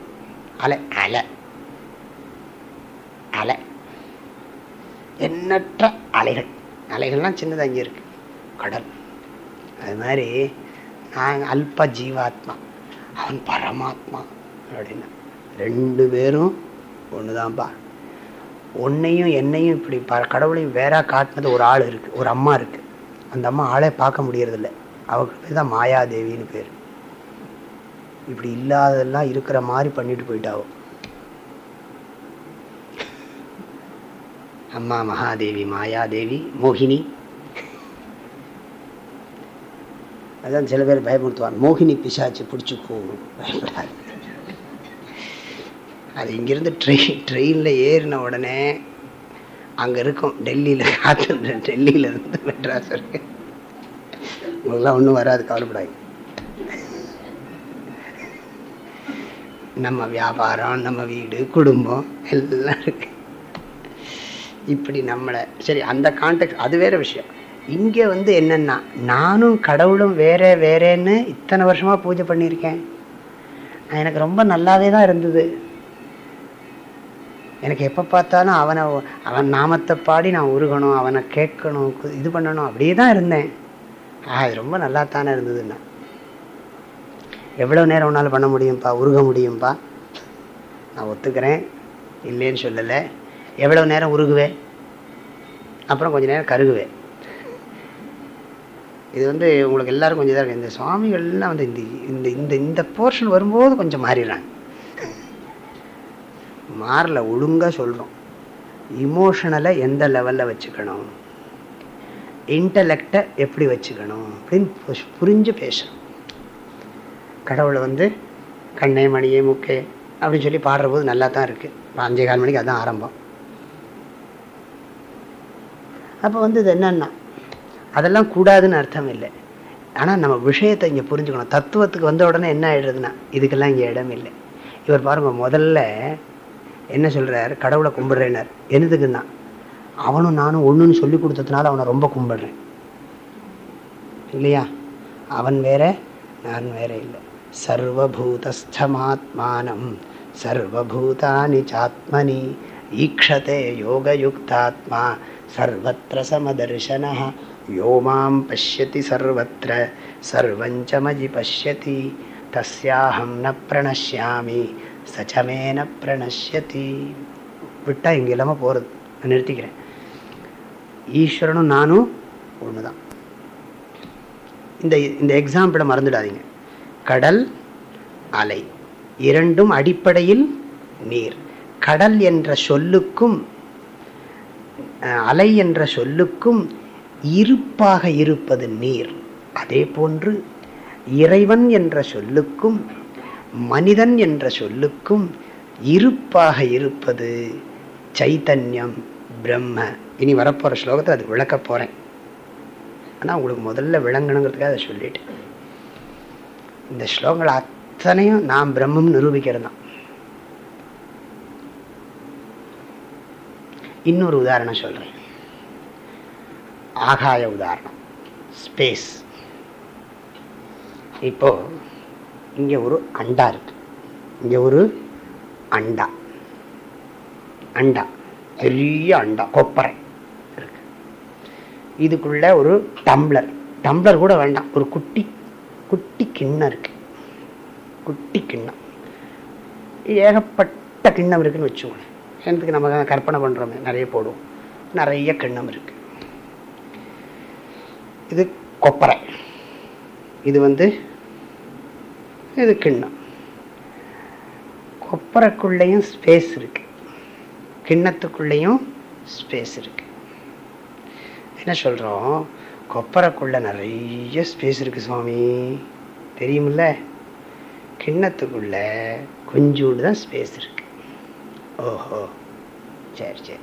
அலை அலை. அலை. எண்ணற்ற அலைகள். அலைகள்லாம் சின்னதாக இங்கே இருக்கு. கடல். அது மாதிரி நான் அல்ப ஜீவாத்மா அவன் பரமாத்மா அப்படின்னா. ரெண்டு பேரும் ஒன்று தான்ப்பா உன்னையும் என்னையும் இப்படி ப கடவுளையும் வேற காட்டினது ஒரு ஆள் இருக்கு ஒரு அம்மா இருக்கு. அந்த அம்மா ஆளே பார்க்க முடியறதில்ல. அவருக்கு பேர் தான் மாயாதேவின்னு பேர். இப்படி இல்லாததெல்லாம் இருக்கிற மாதிரி பண்ணிட்டு போயிட்டாவோ. அம்மா மகாதேவி மாயாதேவி மோகினி அதான் சில பேர் பயமுறுத்துவான் மோகினி பிசாச்சு பிடிச்சிக்கோ. பயப்படாது அது இங்கிருந்து ட்ரெயின் ட்ரெயினில் ஏறின உடனே அங்கே இருக்கும் டெல்லியில் காத்து டெல்லியில இருந்து மெட்ராஸ் இருக்கு உங்களுக்குலாம் ஒன்றும் வராது கவலைப்படாது நம்ம வியாபாரம் நம்ம வீடு குடும்பம் எல்லாம் இருக்கு. இப்படி நம்மளை சரி அந்த கான்டெக்ட் அது வேற விஷயம். இங்கே வந்து என்னென்னா நானும் கடவுளும் வேறே வேறேன்னு இத்தனை வருஷமாக பூஜை பண்ணியிருக்கேன். எனக்கு ரொம்ப நல்லாவே தான் இருந்தது. எனக்கு எப்போ பார்த்தாலும் அவனை அவன் நாமத்தை பாடி நான் உருகணும் அவனை கேட்கணும் இது பண்ணணும் அப்படியே தான் இருந்தேன். ஆ அது ரொம்ப நல்லா தானே இருந்ததுன்னா. எவ்வளோ நேரம் உன்னால் பண்ண முடியும்ப்பா உருக முடியும்ப்பா நான் ஒத்துக்கிறேன். இல்லைன்னு சொல்லலை. எவ்வளோ நேரம் உருகுவேன்? அப்புறம் கொஞ்சம் நேரம் கருகுவேன். இது வந்து உங்களுக்கு எல்லாரும் கொஞ்சம் இதாக இந்த சுவாமிகள்லாம் வந்து இந்த இந்த இந்த இந்த போர்ஷன் வரும்போது கொஞ்சம் மாறிடுறாங்க. மாறல ஒழுங்காக சொல்கிறோம் இமோஷனலை எந்த லெவலில் வச்சுக்கணும்? இன்டலெக்டை எப்படி வச்சுக்கணும்? அப்படின்னு புஷ்- புரிஞ்சு பேசுகிறோம் கடவுளை வந்து கண்ணே மணியே முக்கே அப்படின்னு சொல்லி பாடுற போது நல்லா தான் இருக்குது அஞ்சே கால் மணிக்கு அதுதான் ஆரம்பம். அப்போ வந்து இது என்னன்னா அதெல்லாம் கூடாதுன்னு அர்த்தம் இல்லை. ஆனால் நம்ம விஷயத்தை இங்கே புரிஞ்சுக்கணும். தத்துவத்துக்கு வந்த உடனே என்ன ஆயிடுறதுன்னா இதுக்கெல்லாம் இங்கே இடம் இல்லை. இவர் பாருங்க முதல்ல என்ன சொல்கிறார் கடவுளை கும்பிடுறேனார் என்னதுக்குன்னா அவனும் நானும் ஒன்றுன்னு சொல்லி கொடுத்ததுனால அவனை ரொம்ப கும்பிடுறேன். இல்லையா? அவன் வேற நான் வேற இல்லை. சர்வபூதஸ்தமாத்மானம் சர்வபூதானி சாத்மனி ஈக்ஷதே யோகயுக்தாத்மா சர்வத்திர சமதர்சன யோ மாம் பஷ்யதி சர்வத்திர சர்வஞ்ச மஜி தஸ்யாஹம் ந பிரணஷ்யாமி சச்சமே ந பிரணஷ்யதி விட்டா இங்கே இல்லாமல் போகிறது நான் நிறுத்திக்கிறேன். ஈஸ்வரனும் நானும் ஒன்று தான் இந்த இந்த எக்ஸாம்பிளை மறந்துடாதீங்க. கடல் அலை இரண்டும் அடிப்படையில் நீர். கடல் என்ற சொல்லுக்கும் அலை என்ற சொல்லுக்கும் இருப்பாக இருப்பது நீர். அதே போன்று இறைவன் என்ற சொல்லுக்கும் மனிதன் என்ற சொல்லுக்கும் இருப்பாக இருப்பது சைத்தன்யம் பிரம்ம. இனி வரப்போகிற ஸ்லோகத்தை அது விளக்க போகிறேன் ஆனால் உங்களுக்கு முதல்ல விளங்கணுங்கிறதுக்காக அதை சொல்லிட்டேன். இந்த ஸ்லோகங்கள் அத்தனையும் நான் பிரம்மம் நிரூபிக்கிறது தான் இன்னொரு உதாரணம் சொல்றேன். ஆகாய உதாரணம் ஸ்பேஸ் இப்போ இங்கே ஒரு அண்டா இருக்கு இங்கே ஒரு அண்டா அண்டா பெரிய அண்டா கொப்பரை இருக்கு இதுக்குள்ள ஒரு டம்ளர் டம்ளர் கூட வேண்டாம் ஒரு குட்டி குட்டி கிண்ணம் இருக்கு குட்டி கிண்ணம் ஏகப்பட்ட கிண்ணம் இருக்குன்னு வச்சுக்கோங்க எனக்கு நம்ம கற்பனை பண்ணுறோமே நிறைய போடுவோம் நிறைய கிண்ணம் இருக்குது இது கொப்பரை. இது வந்து இது கிண்ணம். கொப்பரைக்குள்ளேயும் ஸ்பேஸ் இருக்கு. கிண்ணத்துக்குள்ளேயும் ஸ்பேஸ் இருக்கு. என்ன சொல்கிறோம் கொப்பரைக்குள்ள நிறைய ஸ்பேஸ் இருக்குது சுவாமி. தெரியுமில்ல? கிண்ணத்துக்குள்ள கொஞ்சோண்டு தான் ஸ்பேஸ் இருக்கு. ஓஹோ. சரி சரி.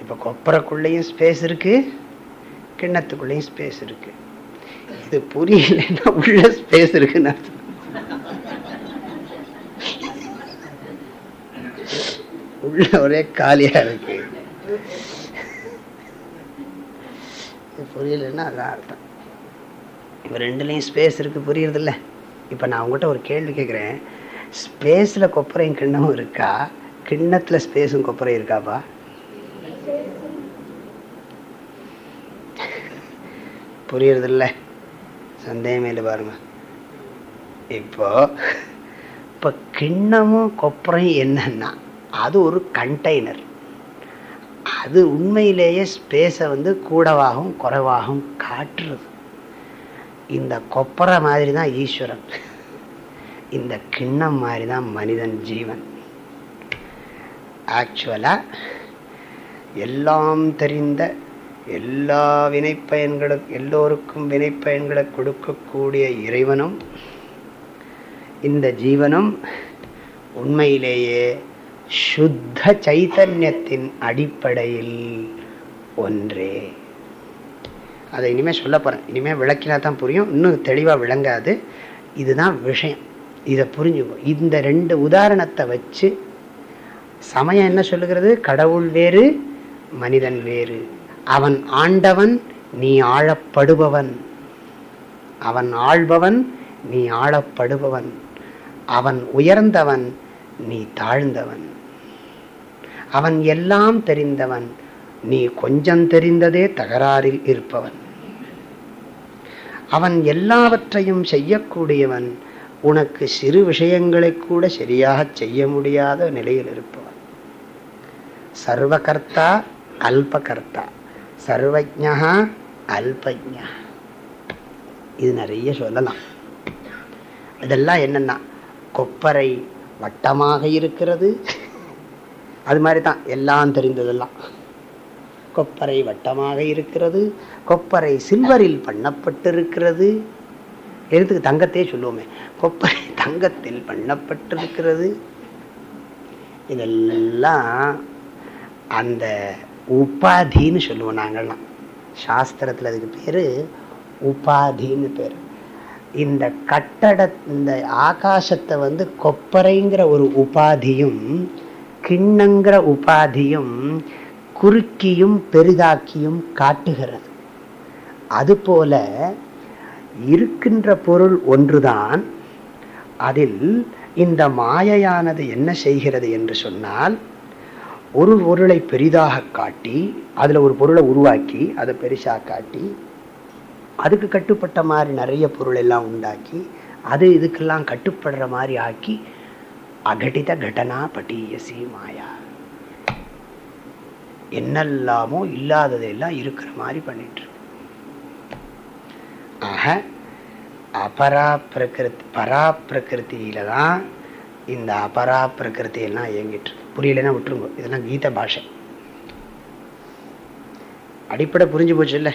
இப்போ கொப்பரைக்குள்ளேயும் ஸ்பேஸ் இருக்குது கிண்ணத்துக்குள்ளேயும் ஸ்பேஸ் இருக்கு. இது புரியலன்னா உள்ள ஸ்பேஸ் இருக்குன்னு அர்த்தம். உள்ள ஒரே காலியா இருக்கு. இது புரியலன்னா அதான் அர்த்தம். இப்போ ரெண்டுலேயும் ஸ்பேஸ் இருக்கு புரியுறதில்ல. இப்போ நான் உங்ககிட்ட ஒரு கேள்வி கேட்குறேன் ஸ்பேஸில் கொப்பரையும் கிண்ணமும் இருக்கா? கிண்ணத்தில் ஸ்பேஸும் கொப்பரையும் இருக்காப்பா? புரியுறதில்ல. சந்தேகமே இல்லை பாருங்கள் இப்போ இப்போ கிண்ணமும் கொப்பரையும் என்னன்னா அது ஒரு கண்டெய்னர் அது உண்மையிலேயே ஸ்பேஸை வந்து கூடவாகவும் குறைவாகவும் காட்டுறது. இந்த கொப்பரை மாதிரி தான் ஈஸ்வரன். இந்த கிண்ணம் மாதிரி தான் மனிதன் ஜீவன். ஆக்சுவலாக எல்லாம் தெரிந்த எல்லா வினைப்பயன்களும் எல்லோருக்கும் வினைப்பயன்களை கொடுக்கக்கூடிய இறைவனும் இந்த ஜீவனும் உண்மையிலேயே சுத்த சைத்தன்யத்தின் அடிப்படையில் ஒன்றே. அதை இனிமேல் சொல்ல போகிறேன் இனிமேல் விளக்கினா தான் புரியும். இன்னும் தெளிவாக விளங்காது. இதுதான் விஷயம். இதை புரிஞ்சுக்கும் இந்த ரெண்டு உதாரணத்தை வச்சு சமயம் என்ன சொல்லுகிறது? கடவுள் வேறு மனிதன் வேறு. அவன் ஆண்டவன் நீ ஆழப்படுபவன் அவன் ஆழ்பவன் நீ ஆழப்படுபவன் அவன் உயர்ந்தவன் நீ தாழ்ந்தவன். அவன் எல்லாம் தெரிந்தவன் நீ கொஞ்சம் தெரிந்ததே தகராறில் இருப்பவன். அவன் எல்லாவற்றையும் செய்யக்கூடியவன் உனக்கு சிறு விஷயங்களை கூட சரியாக செய்ய முடியாத நிலையில் இருப்பவன். சர்வகர்த்தா கல்பகர்த்தா. சர்வஜா அல்பஜா இது நிறைய சொல்லலாம். இதெல்லாம் என்னென்னா கொப்பரை வட்டமாக இருக்கிறது. அது மாதிரி தான் எல்லாம் தெரிந்ததெல்லாம். கொப்பரை வட்டமாக இருக்கிறது கொப்பரை சில்வரில் பண்ணப்பட்டிருக்கிறது. எடுத்துக்கு தங்கத்தையே சொல்லுவோமே கொப்பரை தங்கத்தில் பண்ணப்பட்டிருக்கிறது. இதெல்லாம் அந்த உபாதின்னு சொல்லுவோம் நாங்கள்லாம். சாஸ்திரத்தில் அதுக்கு பேர் உபாதின்னு பேர். இந்த கட்டட இந்த ஆகாசத்தை வந்து கொப்பரைங்கிற ஒரு உபாதியும் கிண்ணங்கிற உபாதியும் குறுக்கியும் பெரிதாக்கியும் காட்டுகிறது. அதுபோல இருக்கின்ற பொருள் ஒன்றுதான். அதில் இந்த மாயையானது என்ன செய்கிறது என்று சொன்னால் ஒரு பொருளை பெரிதாக காட்டி அதில் ஒரு பொருளை உருவாக்கி அதை பெருசாக காட்டி அதுக்கு கட்டுப்பட்ட மாதிரி நிறைய பொருள் எல்லாம் உண்டாக்கி அது இதுக்கெல்லாம் கட்டுப்படுற மாதிரி ஆக்கி அகடித கடனா பட்டியசி மாயா. என்னெல்லாமோ இல்லாததெல்லாம் இருக்கிற மாதிரி பண்ணிட்டு இருக்கு. ஆக அபரா பிரகிருதி பரா பிரகிருத்தியில தான் இந்த அபரா பிரகிருதி எல்லாம் இயங்கிட்டு இருக்கு. புரியலன்னா விட்டுருங்க. இதெல்லாம் கீத பாஷை. அடிப்படை புரிஞ்சு போச்சு இல்லை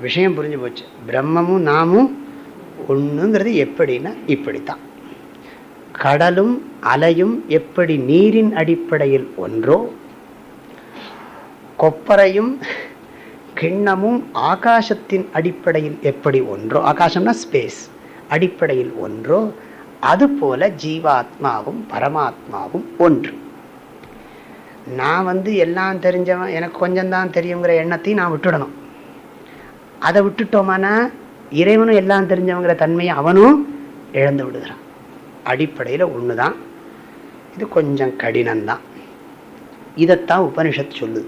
விஷயம் புரிஞ்சு போச்சு. பிரம்மமும் நாமும் ஒண்ணுங்கிறது எப்படின்னா இப்படித்தான். கடலும் அலையும் எப்படி நீரின் அடிப்படையில் ஒன்றோ கொப்பரையும் கிண்ணமும் ஆகாசத்தின் அடிப்படையில் எப்படி ஒன்றோ ஆகாசம்னா ஸ்பேஸ் அடிப்படையில் ஒன்றோ அதுபோல ஜீவாத்மாவும் பரமாத்மாவும் ஒன்று. நான் வந்து எல்லாம் தெரிஞ்சவன் எனக்கு கொஞ்சம்தான் தெரியுங்கிற எண்ணத்தையும் நான் விட்டுடணும். அதை விட்டுட்டோமானா இறைவனும் எல்லாம் தெரிஞ்சவங்கிற தன்மையை அவனும் இழந்து விடுகிறான். அடிப்படையில் ஒன்று தான் இது கொஞ்சம் கடினம்தான். இதைத்தான் உபனிஷத் சொல்லுது.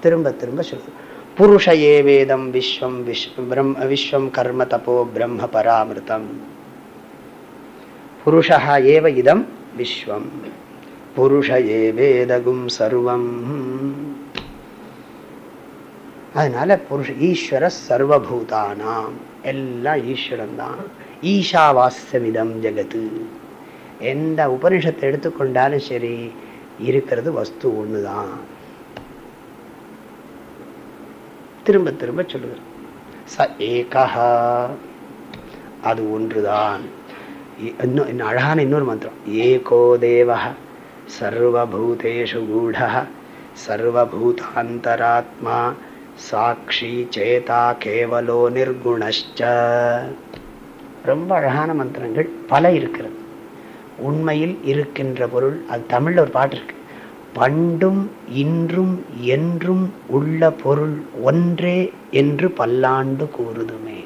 திரும்ப திரும்ப சொல்லுது. புருஷ ஏ வேதம் விஸ்வம் விஸ்வம் பிரம் விஸ்வம் கர்ம தபோ பிரம்ம பராமிருதம் புருஷா ஏவ இதம் விஸ்வம். புருஷ ஏ வேதகும் சர்வம். அதனால புருஷ ஈஸ்வர சர்வபூதானாம். எல்லாம் ஈஸ்வரன் தான் ஈஷாவாசமிதம் ஜெகத்து. எந்த உபனிஷத்தை எடுத்துக்கொண்டாலும் சரி இருக்கிறது வஸ்து ஒண்ணுதான். திரும்ப திரும்ப சொல்லுகிறேன். ச ஏகா அது ஒன்றுதான். இன்னும் இன்னும் அழகான இன்னொரு மந்திரம். ஏகோ தேவ சர்வபூதேஷு கூட சர்வபூதாந்தராத்மா சாட்சி சேதா கேவலோ நிர்குணஷ்ட ரொம்ப அழகான மந்திரங்கள் பல இருக்கிறது. உண்மையில் இருக்கின்ற பொருள் அது தமிழில் ஒரு பாட்டு இருக்கு. பண்டும் இன்றும் என்றும் உள்ள பொருள் ஒன்றே என்று பல்லாண்டு கூறுதுமே.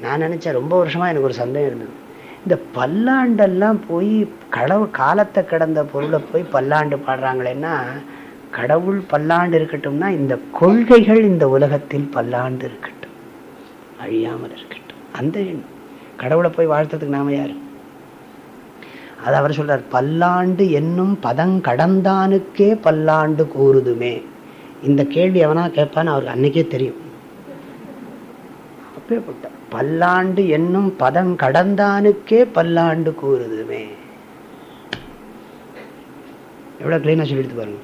நான் நினச்சேன் ரொம்ப வருஷமாக எனக்கு ஒரு சந்தேகம் இருந்தது. இந்த பல்லாண்டெல்லாம் போய் கடவுள் காலத்தை கடந்த பொருளை போய் பல்லாண்டு பாடுறாங்களேன்னா கடவுள் பல்லாண்டு இருக்கட்டும்னா இந்த கொள்கைகள் இந்த உலகத்தில் பல்லாண்டு இருக்கட்டும். அழியாமல் இருக்கட்டும். அந்த எண்ணம். கடவுளை போய் வாழ்த்ததுக்கு நாம யார்? அது அவர் சொல்றார் பல்லாண்டு என்னும் பதங்கடந்தானுக்கே பல்லாண்டு கூறுதுமே. இந்த கேள்வி எவனா கேட்பான்னு அவருக்கு அன்னைக்கே தெரியும். அப்பேற்பட்ட. பல்லாண்டு என்னும் பதம் கடந்தானுக்கே பல்லாண்டு கூறுதுமே. எவ்வளவு கிளீனா சொல்லிட்டு பாருங்க.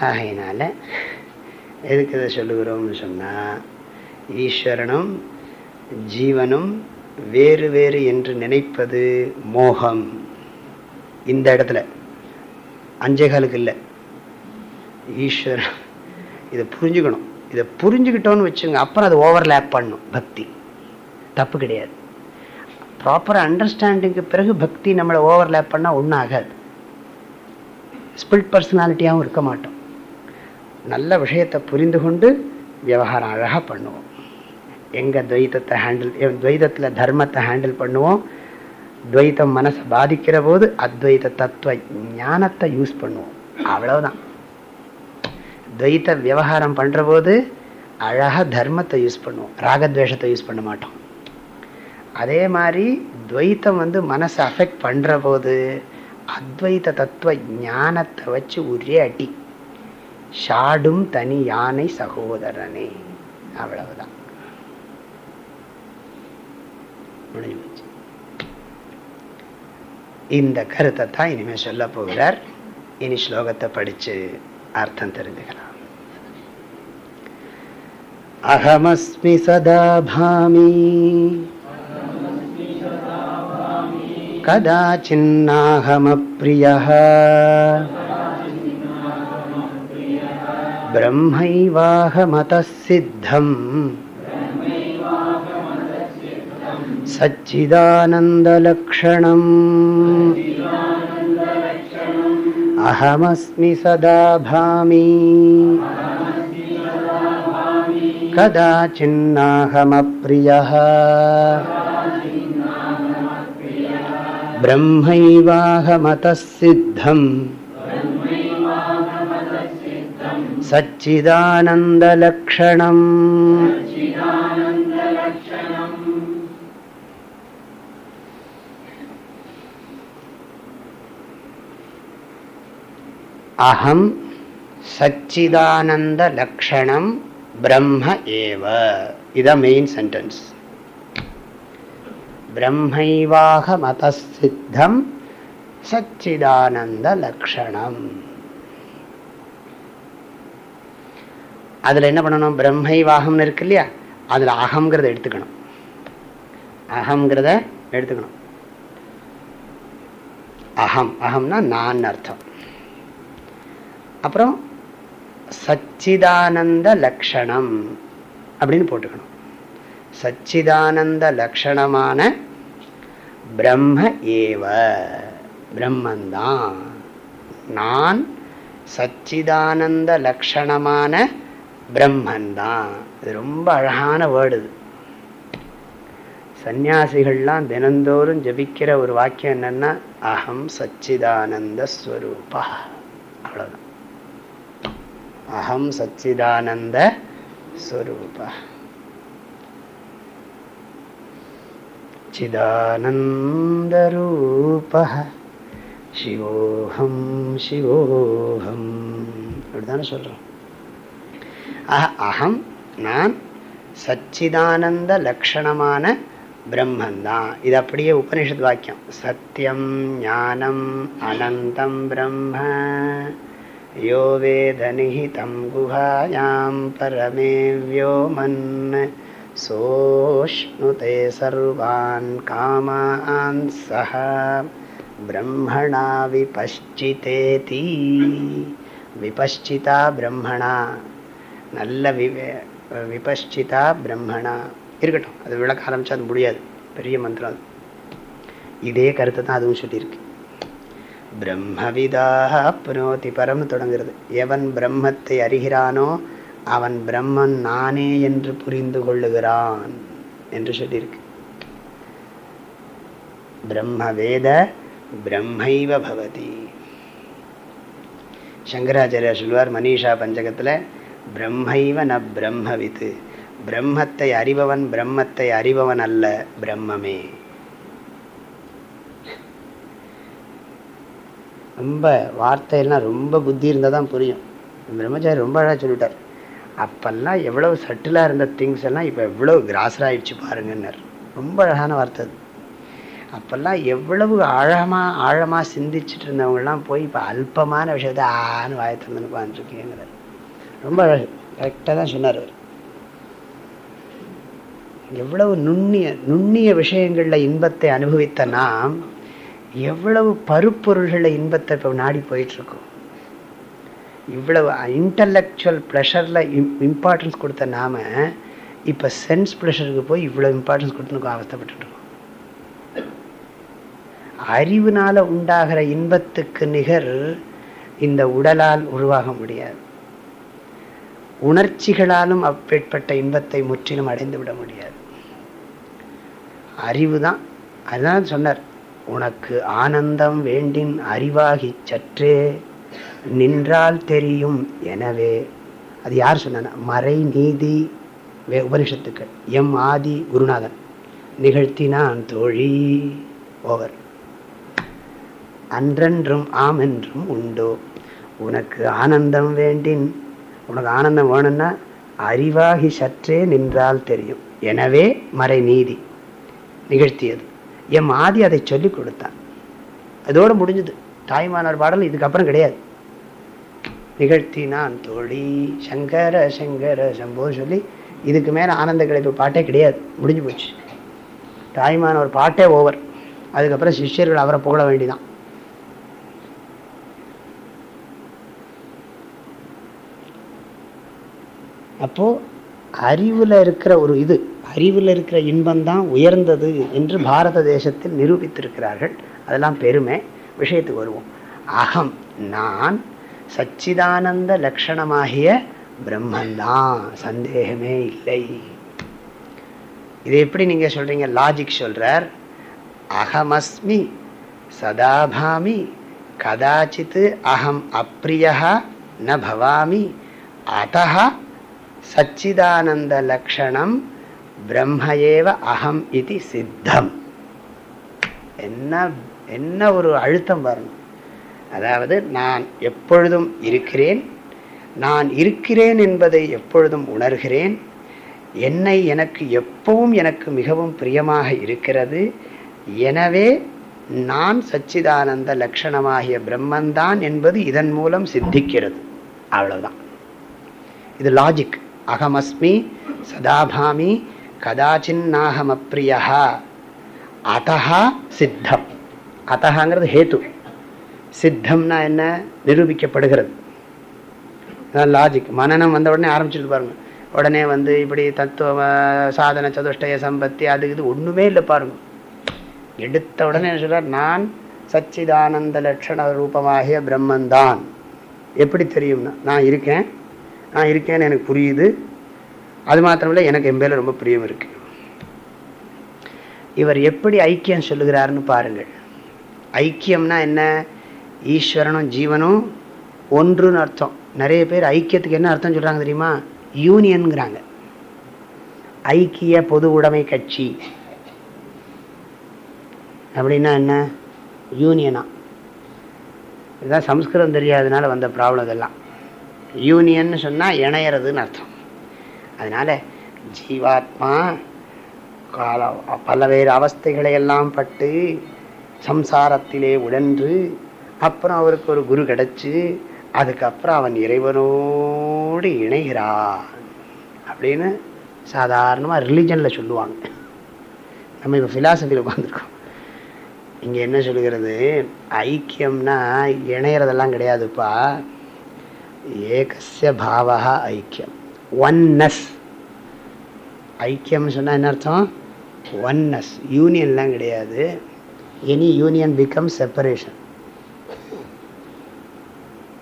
ஆகையினால எதுக்கு இதை சொல்லுகிறோம்னு சொன்னா ஈஸ்வரனும் ஜீவனும் வேறு வேறு என்று நினைப்பது மோகம். இந்த இடத்துல. அஞ்சே காலுக்கு இல்லை. ஈஸ்வரன் இதை புரிஞ்சுக்கணும். இதை புரிஞ்சுக்கிட்டோன்னு வச்சுங்க அப்புறம் அது ஓவர்லேப் பண்ணும் பக்தி. தப்பு கிடையாது. ப்ராப்பராக அண்டர்ஸ்டாண்டிங்க்கு பிறகு பக்தி நம்மளை ஓவர்லேப் பண்ணால் ஒன்றும் ஆகாது. ஸ்பிரிட் பர்சனாலிட்டியாகவும் இருக்க மாட்டோம். நல்ல விஷயத்தை புரிந்து கொண்டு விவகாரம் அழகாக பண்ணுவோம். எங்கே துவைத்தத்தை ஹேண்டில் துவைதத்தில் தர்மத்தை ஹேண்டில் பண்ணுவோம். துவைத்தம் மனசை பாதிக்கிற போது அத்வைத தத்துவ ஞானத்தை யூஸ் பண்ணுவோம். அவ்வளவுதான். துவைத்த விவகாரம் பண்ணுற போது அழகாக தர்மத்தை யூஸ் பண்ணுவோம். ராகத்வேஷத்தை யூஸ் பண்ண மாட்டோம். அதே மாதிரி துவைத்தம் வந்து மனசை அஃபெக்ட் பண்ணுற போது அத்வைத தத்துவ ஞானத்தை வச்சு ஒரே அடி. ஷாடும் தனி யானை சகோதரனே. அவ்வளவுதான். முடிஞ்சு போச்சு. இந்த கருத்தை தான் இனிமேல் சொல்ல போகிறார். இனி ஸ்லோகத்தை படிச்சு அர்த்தம் தெரிஞ்சுக்கலாம். अहमस्मि सदा भामि। कदाचिन्नाहमप्रियः ब्रह्मैवाहमतः सिद्धम् सच्चिदानन्दलक्षणम्। अहमस्मि सदा भामि। कदाचिन्नाहमप्रियः ब्रह्मैवाहमतः सिद्धम् सच्चिदानन्दलक्षणम् अहं सच्चिदानन्दलक्षणम् பிரம்ம ஏவ. இதான் மெயின் சென்டென்ஸ் பிரம்மைவாக மதசித்தம் சச்சிதானந்த லக்ஷணம். அதுல என்ன பண்ணணும்? பிரம்மை பிரம்மைவாகம்னு இருக்கு இல்லையா? அதுல அகங்கிறத எடுத்துக்கணும். அகங்கிறத எடுத்துக்கணும். அகம். அகம்னா நான் அர்த்தம். அப்புறம் சச்சிதானந்த லக்ஷணம் அப்படின்னு போட்டுக்கணும். சச்சிதானந்த லக்ஷணமான பிரம்ம ஏவ பிரம்மந்தான். நான் சச்சிதானந்த லக்ஷணமான பிரம்மந்தான். இது ரொம்ப அழகான வேர்டு இது. சந்நியாசிகள்லாம் தினந்தோறும் ஜபிக்கிற ஒரு வாக்கியம் என்னன்னா அகம் சச்சிதானந்த ஸ்வரூபா. அவ்வளோதான் அகம் சச்சிதானந்த ஸ்வரூப சிதானந்தரூப சிவோகம் சிவோகம் அப்படிதானே சொல்கிறோம் அகம் நான் சச்சிதானந்த லக்ஷணமான பிரம்மந்தான் இது அப்படியே உபனிஷத் வாக்கியம் சத்தியம் ஞானம் அனந்தம் பிரம்ம யோ வேத நிஹிதம் குஹாயாம் பரமே வியோமன் சோஷ்ணுதே சர்வான் காமான் சஹ பிரம்மணா விபஷ்சிதேதி விபஷ்சிதா பிரம்மணா நல்ல விவே விபஷ்சிதா பிரம்மணா இருக்கட்டும் அது விளக்க ஆரம்பிச்சா அது முடியாது. பெரிய மந்திரம் அது. இதே கருத்தை தான் அதுவும் சொல்லியிருக்கு. பிரம்மவிதாக அப்னோதி. பரம் தொடங்குறது. எவன் பிரம்மத்தை அறிகிறானோ அவன் பிரம்மன் நானே என்று புரிந்து கொள்ளுகிறான் என்று சொல்லியிருக்கு. பிரம்ம வேத பிரம்மைவ பவதி. சங்கராச்சாரியா சொல்வார் மனிஷா பஞ்சகத்தில் பிரம்மைவ ந பிரம்மவித்து. பிரம்மத்தை அறிபவன் பிரம்மத்தை அறிபவன் அல்ல பிரம்மமே. ரொம்ப வார்த்தையெல்லாம் ரொம்ப புத்தி இருந்தால் தான் புரியும். பிரம்மச்சாரி ரொம்ப அழகாக சொல்லிட்டார். அப்பெல்லாம் எவ்வளவு சட்டிலாக இருந்த திங்ஸ் எல்லாம் இப்போ எவ்வளோ கிராசராகிடுச்சு பாருங்கன்னார். ரொம்ப அழகான வார்த்தை அது. அப்பெல்லாம் எவ்வளவு ஆழமாக ஆழமாக சிந்திச்சுட்டு இருந்தவங்கலாம் போய் இப்போ அல்பமான விஷயத்த ஆன்னு வாயத்திறந்து உட்காந்துருக்கீங்கிறார் ரொம்ப அழகு. கரெக்டாக தான் சொன்னார் அவர். எவ்வளவு நுண்ணிய நுண்ணிய விஷயங்களில் இன்பத்தை அனுபவித்த நாம் எவ்வளவு பருப்பொருள்களில் இன்பத்தை இப்போ நாடி போயிட்டுருக்கோம். இவ்வளவு இன்டலெக்சுவல் ப்ளஷரில் இம்பார்ட்டன்ஸ் கொடுத்த நாம இப்போ சென்ஸ் ப்ளஷருக்கு போய் இவ்வளோ இம்பார்ட்டன்ஸ் கொடுத்து அவஸ்தப்பட்டுருக்கோம் அறிவுனால உண்டாகிற இன்பத்துக்கு நிகர் இந்த உடலால் உருவாக முடியாது. உணர்ச்சிகளாலும் அப்பேற்பட்ட இன்பத்தை முற்றிலும் அடைந்து விட முடியாது. அறிவு தான் அதுதான் சொன்னார். உனக்கு ஆனந்தம் வேண்டின் அறிவாகி சற்றே நின்றால் தெரியும் எனவே அது யார் சொன்ன மறை நீதி உபனிஷத்துக்கள். எம் ஆதி குருநாதன். நிகழ்த்தினான் தோழி ஓவர். அன்றென்றும் ஆம் என்றும் உண்டோ? உனக்கு ஆனந்தம் வேண்டின் உனக்கு ஆனந்தம் வேணும்னா அறிவாகி சற்றே நின்றால் தெரியும். எனவே மறை நீதி. நிகழ்த்தியது. என் ஆதி அதை சொல்லி கொடுத்தான் அதோடு முடிஞ்சது. தாய்மானார் பாடல் இதுக்கப்புறம் கிடையாது. நிகழ்த்தினான் தோழி சங்கர சங்கர சம்போ சொல்லி இதுக்கு மேலே ஆனந்த கிடைப்பு பாட்டே கிடையாது. முடிஞ்சு போச்சு. தாய்மான ஒரு பாட்டே ஓவர். அதுக்கப்புறம் சிஷ்யர்கள் அவரை புகழ வேண்டிதான். அப்போ அறிவில் இருக்கிற ஒரு இது அறிவில் இருக்கிற இன்பம்தான் உயர்ந்தது என்று பாரத தேசத்தில் நிரூபித்திருக்கிறார்கள். அதெல்லாம் பெருமை. விஷயத்துக்கு வருவோம். அகம் நான் சச்சிதானந்த லட்சணமாகிய பிரம்மந்தான் சந்தேகமே இல்லை. இது எப்படி நீங்க சொல்றீங்க? லாஜிக் சொல்றார். அகமஸ்மி சதாபாமி கதாச்சித் அகம் அப்பிரியா ந பவாமி அத்த சச்சிதானந்த லக்ஷணம் பிரம்மயேவ அகம் இது சித்தம். என்ன என்ன ஒரு அழுத்தம் வரணும் அதாவது நான் எப்பொழுதும் இருக்கிறேன் நான் இருக்கிறேன் என்பதை எப்பொழுதும் உணர்கிறேன் என்னை எனக்கு எப்பவும் எனக்கு மிகவும் பிரியமாக இருக்கிறது எனவே நான் சச்சிதானந்த லட்சணமாகிய பிரம்மந்தான் என்பது இதன் மூலம் சித்திக்கிறது. அவ்வளவுதான். இது லாஜிக் அகமஸ்மி சதாபாமி கதாச்சின்னாகமப்ரியா அத்தா சித்தம் அத்தகாங்கிறது ஹேத்து சித்தம்னா என்ன? நிரூபிக்கப்படுகிறது லாஜிக் மனநம் வந்த உடனே ஆரம்பிச்சிட்டு பாருங்க. உடனே வந்து இப்படி தத்துவ சாதன சதுஷ்டய சம்பத்தி அது இது ஒன்றுமே இல்லை பாருங்க. எடுத்த உடனே சொல்கிறார் நான் சச்சிதானந்த லட்சண ரூபமாகிய பிரம்மந்தான் எப்படி தெரியும்னா நான் இருக்கேன் நான் இருக்கேன்னு எனக்கு புரியுது. அது மாத்திரமில்லை எனக்கு என் பேரில் ரொம்ப பிரியம் இருக்கு. இவர் எப்படி ஐக்கியம் சொல்லுகிறாருன்னு பாருங்கள். ஐக்கியம்னா என்ன? ஈஸ்வரனும் ஜீவனும் ஒன்றுன்னு அர்த்தம். நிறைய பேர் ஐக்கியத்துக்கு என்ன அர்த்தம் சொல்கிறாங்க தெரியுமா? யூனியனுங்கிறாங்க. ஐக்கிய பொது உடைமை கட்சி. அப்படின்னா என்ன? யூனியனா. இதுதான் சம்ஸ்கிருதம் தெரியாததுனால வந்த ப்ராப்ளம் இதெல்லாம். யூனியன் சொன்னால் இணையறதுன்னு அர்த்தம். அதனால ஜீவாத்மா கால பல்வேறு அவஸ்தைகளை எல்லாம் பட்டு சம்சாரத்திலே உழன்று அப்புறம் அவருக்கு ஒரு குரு கிடச்சி அதுக்கப்புறம் அவன் இறைவனோடு இணைகிறான் அப்படின்னு சாதாரணமாக ரிலிஜனில் சொல்லுவாங்க. நம்ம இப்போ ஃபிலாசபியில் உட்காந்துருக்கோம் இங்கே என்ன சொல்லுகிறது? ஐக்கியம்னா இணையறதெல்லாம் கிடையாதுப்பா. ஏகசிய பாவா ஐக்கியம். ஒன்னஸ் ஐக்கியம்னு சொன்னால் என்ன அர்த்தம்? ஒன்னஸ் யூனியன்லாம் கிடையாது. Any union become separation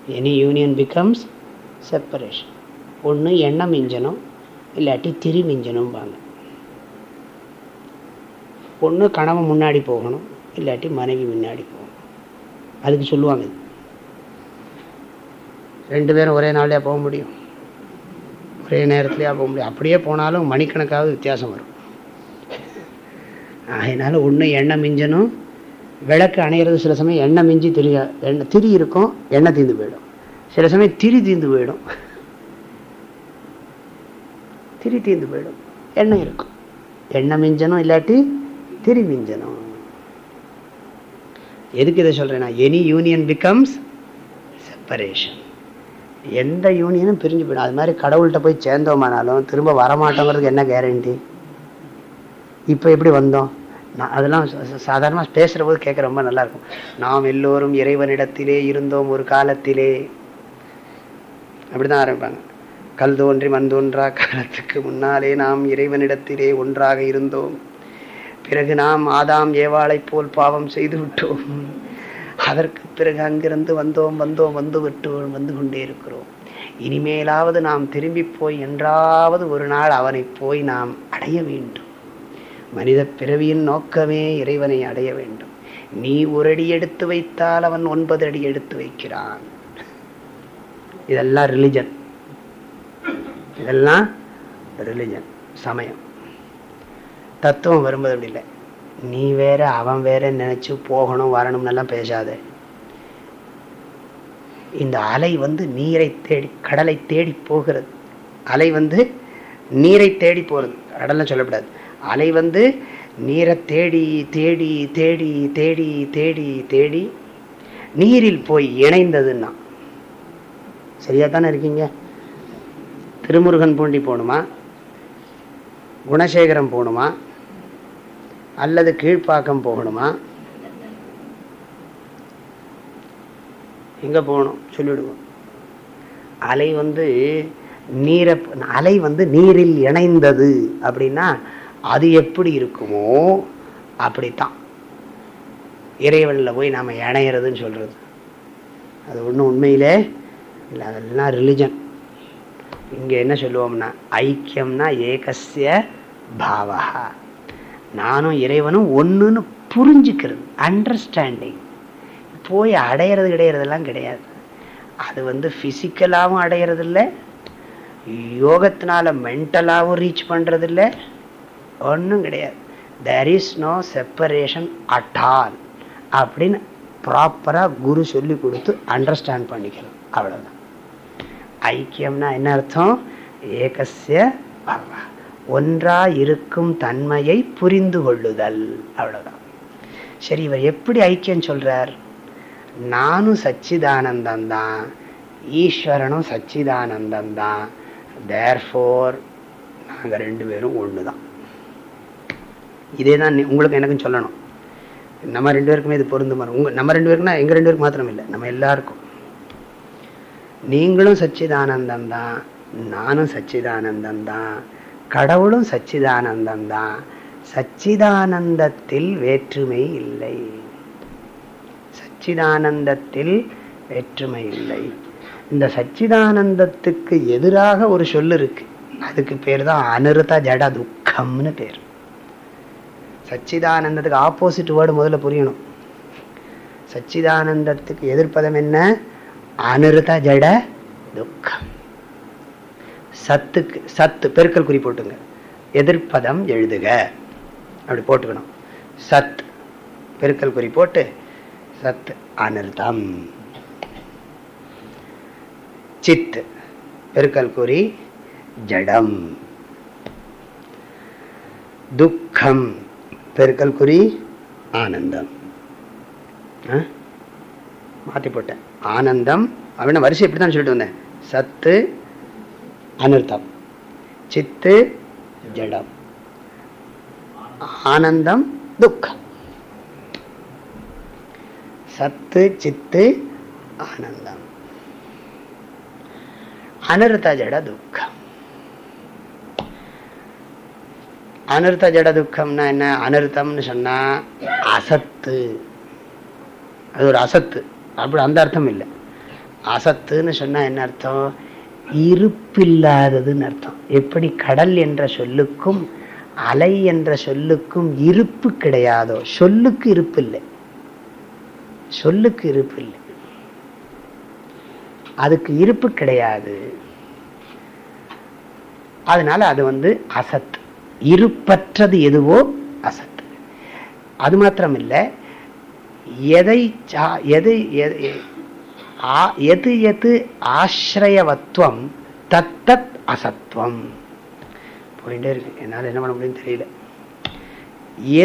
any union becomes separation ஒன்று எண்ணம் மிஞ்சனும் இல்லாட்டி திரி மிஞ்சணும்பாங்க. ஒன்று கணவன் முன்னாடி போகணும் இல்லாட்டி மனைவி முன்னாடி போகணும். அதுக்கு சொல்லுவாங்க ரெண்டு பேரும் ஒரே நாள்லேயே போக முடியும்? ஒரே நேரத்துலேயே போக முடியும்? அப்படியே போனாலும் மணிக்கணக்காவது வித்தியாசம் வரும். அதனால் ஒன்று எண்ணெய் மிஞ்சணும். விளக்கு அணையிறது சில சமயம் எண்ணெய் மிஞ்சி திரிய எண்ணெய் திரி இருக்கும் எண்ணெய் தீர்ந்து போயிடும். சில சமயம் திரி தீர்ந்து போயிடும். திரி தீர்ந்து போயிடும். எண்ணெய் இருக்கும். எண்ணெய் மிஞ்சணும் இல்லாட்டி திரி மிஞ்சணும். எதுக்கு இதை சொல்கிறேன்னா எனி யூனியன் பிகம்ஸ் செப்பரேஷன் எந்த யூனியனும் பிரிஞ்சு போயிடும். அது மாதிரி கடவுள்கிட்ட போய் சேர்ந்தோமானாலும் திரும்ப வரமாட்டோங்கிறதுக்கு என்ன கேரண்டி இப்போ எப்படி வந்தோம்? நான் அதெல்லாம் சாதாரணமாக பேசுகிற போது கேட்க ரொம்ப நல்லா இருக்கும். நாம் எல்லோரும் இறைவனிடத்திலே இருந்தோம் ஒரு காலத்திலே. அப்படிதான் ஆரம்பிப்பாங்க. கல் தோன்றி மண் தோன்றா காலத்துக்கு முன்னாலே நாம் இறைவனிடத்திலே ஒன்றாக இருந்தோம். பிறகு நாம் ஆதாம் ஏவாளைப் போல் பாவம் செய்து விட்டோம் அதற்கு பிறகு அங்கிருந்து வந்தோம் வந்தோம் வந்து விட்டு வந்து கொண்டே இருக்கிறோம். இனிமேலாவது நாம் திரும்பி போய் என்றாவது ஒரு நாள் அவனை போய் நாம் அடைய வேண்டும். மனித பிறவியின் நோக்கமே இறைவனை அடைய வேண்டும். நீ ஒரு அடி எடுத்து வைத்தால் அவன் ஒன்பது அடி எடுத்து வைக்கிறான். இதெல்லாம் ரிலிஜன் இதெல்லாம் ரிலிஜன் சமயம். தத்துவம் வரும்போது அப்படி இல்லை. நீ வேற அவன் வேற நினைச்சு போகணும் வரணும்னெல்லாம் பேசாத. இந்த அலை வந்து நீரை தேடி கடலை தேடி போகிறது. அலை வந்து நீரை தேடி போகிறது. கடல்லாம் சொல்லக்கூடாது அலை வந்து நீரை தேடி தேடி தேடி தேடி தேடி தேடி நீரில் போய் இணைந்ததுன்னா. சரியா தானே இருக்கீங்க? திருமுருகன் பூண்டி போகணுமா? குணசேகரம் போகணுமா? அல்லது கீழ்ப்பாக்கம் போகணுமா? எங்க போகணும்? சொல்லிவிடுவோம் அலை வந்து நீரை அலை வந்து நீரில் இணைந்தது அப்படின்னா அது எப்படி இருக்குமோ அப்படித்தான். இறைவனில் போய் நாம் இணையிறதுன்னு சொல்றது. அது ஒன்றும் உண்மையிலே இல்லை அதெல்லாம் ரிலிஜன் இங்கே என்ன சொல்லுவோம்னா ஐக்கியம்னா ஏகசிய பாவகா நானும் இறைவனும் ஒன்றுன்னு புரிஞ்சுக்கிறது அண்டர்ஸ்டாண்டிங் போய் அடையிறது கிடையிறதெல்லாம் கிடையாது. அது வந்து ஃபிசிக்கலாகவும் அடையிறதில்ல யோகத்தினால மென்டலாகவும் ரீச் பண்ணுறதில்ல ஒன்றும் கிடையாது. There is no separation at all அப்படின்னு ப்ராப்பராக குரு சொல்லி கொடுத்து அண்டர்ஸ்டாண்ட் பண்ணிக்கலாம் அவ்வளோதான் ஐக்கியம்னா என்ன அர்த்தம்? ஏகசிய பாவா ஒன்றா இருக்கும் தன்மையை புரிந்து கொள்ளுதல் அவ்வளவுதான். சரி இவர் எப்படி ஐக்கியம் சொல்கிறார் நானும் சச்சிதானந்தம் தான் ஈஸ்வரனும் சச்சிதானந்தம் தான். தேர்ஃபோர் நாங்கள் ரெண்டு பேரும் ஒன்று தான் இதே தான் உங்களுக்கு எனக்கும் சொல்லணும். நம்ம ரெண்டு பேருக்குமே இது பொருந்துமா உங்க நம்ம ரெண்டு பேருக்குன்னா எங்க ரெண்டு பேருக்கு மாத்திரம் இல்லை. நம்ம எல்லாருக்கும். நீங்களும் சச்சிதானந்தம் தான் நானும் சச்சிதானந்தம் தான். கடவுளும் சச்சிதானந்தம் தான் சச்சிதானந்தத்தில் வேற்றுமை இல்லை. சச்சிதானந்தத்தில் வேற்றுமை இல்லை. இந்த சச்சிதானந்தத்துக்கு எதிராக ஒரு சொல்லு இருக்கு. அதுக்கு பேர் தான் அனிருத ஜட துக்கம்னு பேர். சச்சிதானந்தத்துக்கு ஆப்போசிட் வேர்டு முதல்ல புரியணும். சச்சிதானந்தத்துக்கு எதிர்ப்பதம் என்ன? அனிருத ஜட துக்கம். சத்துக்கு சத்து பெருக்கல் குறி போட்டுங்க. எதிர்ப்பதம் எழுதுக. அப்படி போட்டுக்கணும். சத் பெருக்கல் குறி போட்டு சத் அனிர்தம் சித் பெருக்கல் குறி ஜடம். துக்கம் பெருக்கல் குறி ஆனந்தம். மாற்றி போட்டேன். ஆனந்தம் அப்படின்னா வரிசை இப்படி தான் சொல்லிட்டு வந்தேன். சத்து அனர்த்தம். சித்து ஜடம். ஆனந்தம் துக்கம். சத்து சித்து ஆனந்தம். அனர்த்த ஜட துக்கம். அனர்த்த ஜட துக்கம்னா என்ன? அனர்த்தம்னு சொன்னா அசத்து. அது ஒரு அசத்து. அப்படி அந்த அர்த்தம் இல்லை. அசத்துன்னு சொன்னா என்ன அர்த்தம்? இருப்பில்லாததுன்னு அர்த்தம். எப்படி கடல் என்ற சொல்லுக்கும் அலை என்ற சொல்லுக்கும் இருப்பு கிடையாதோ சொல்லுக்கு இருப்பு இல்லை சொல்லுக்கு இருப்பு இல்லை அதுக்கு இருப்பு கிடையாது. அதனால அது வந்து அசத். இருப்பற்றது எதுவோ அசத். அது மாத்திரம் இல்லை எதை எதை எது எது ஆசிரயவத்துவம் தத்தத் அசத்துவம் போயிட்டே இருக்கு. என்னால் என்ன பண்ண முடியும் தெரியல.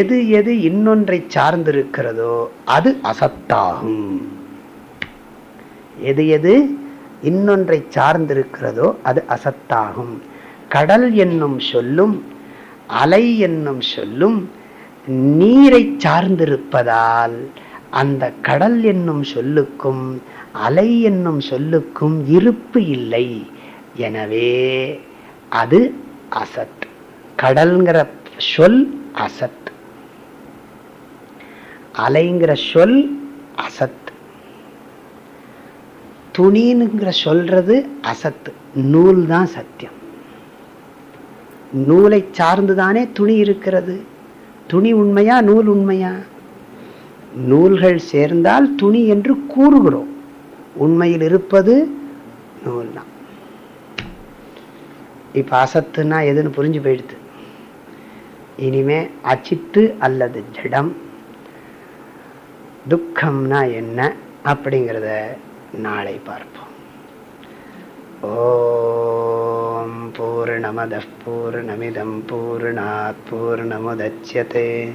எது எது இன்னொன்றை சார்ந்திருக்கிறதோ அது அசத்தாகும். எது எது இன்னொன்றை சார்ந்திருக்கிறதோ அது அசத்தாகும். கடல் என்னும் சொல்லும் அலை என்னும் சொல்லும் நீரை சார்ந்திருப்பதால் அந்த கடல் என்னும் சொல்லுக்கும் அலை என்னும் சொல்லுக்கும் இருப்பு இல்லை. எனவே அது அசத் கடல்ங்கிற சொல் அசத் அலைங்கிற சொல் அசத் துணின்னுங்கிற சொல்றது அசத்து நூல் தான் சத்தியம். நூலை சார்ந்துதானே துணி இருக்கிறது. துணி உண்மையா நூல் உண்மையா? நூல்கள் சேர்ந்தால் துணி என்று கூறுகிறோம். உண்மையில் இருப்பது நூல் தான் இப்ப அசத்துனா எதுன்னு புரிஞ்சு போயிடுது. இனிமே அச்சித்து அல்லது ஜடம் துக்கம்னா என்ன அப்படிங்கிறத நாளை பார்ப்போம். ஓம் பூர்ணமத பூர்ணமிதம் பூர்ணாத் பூர்ணமுதட்சியதே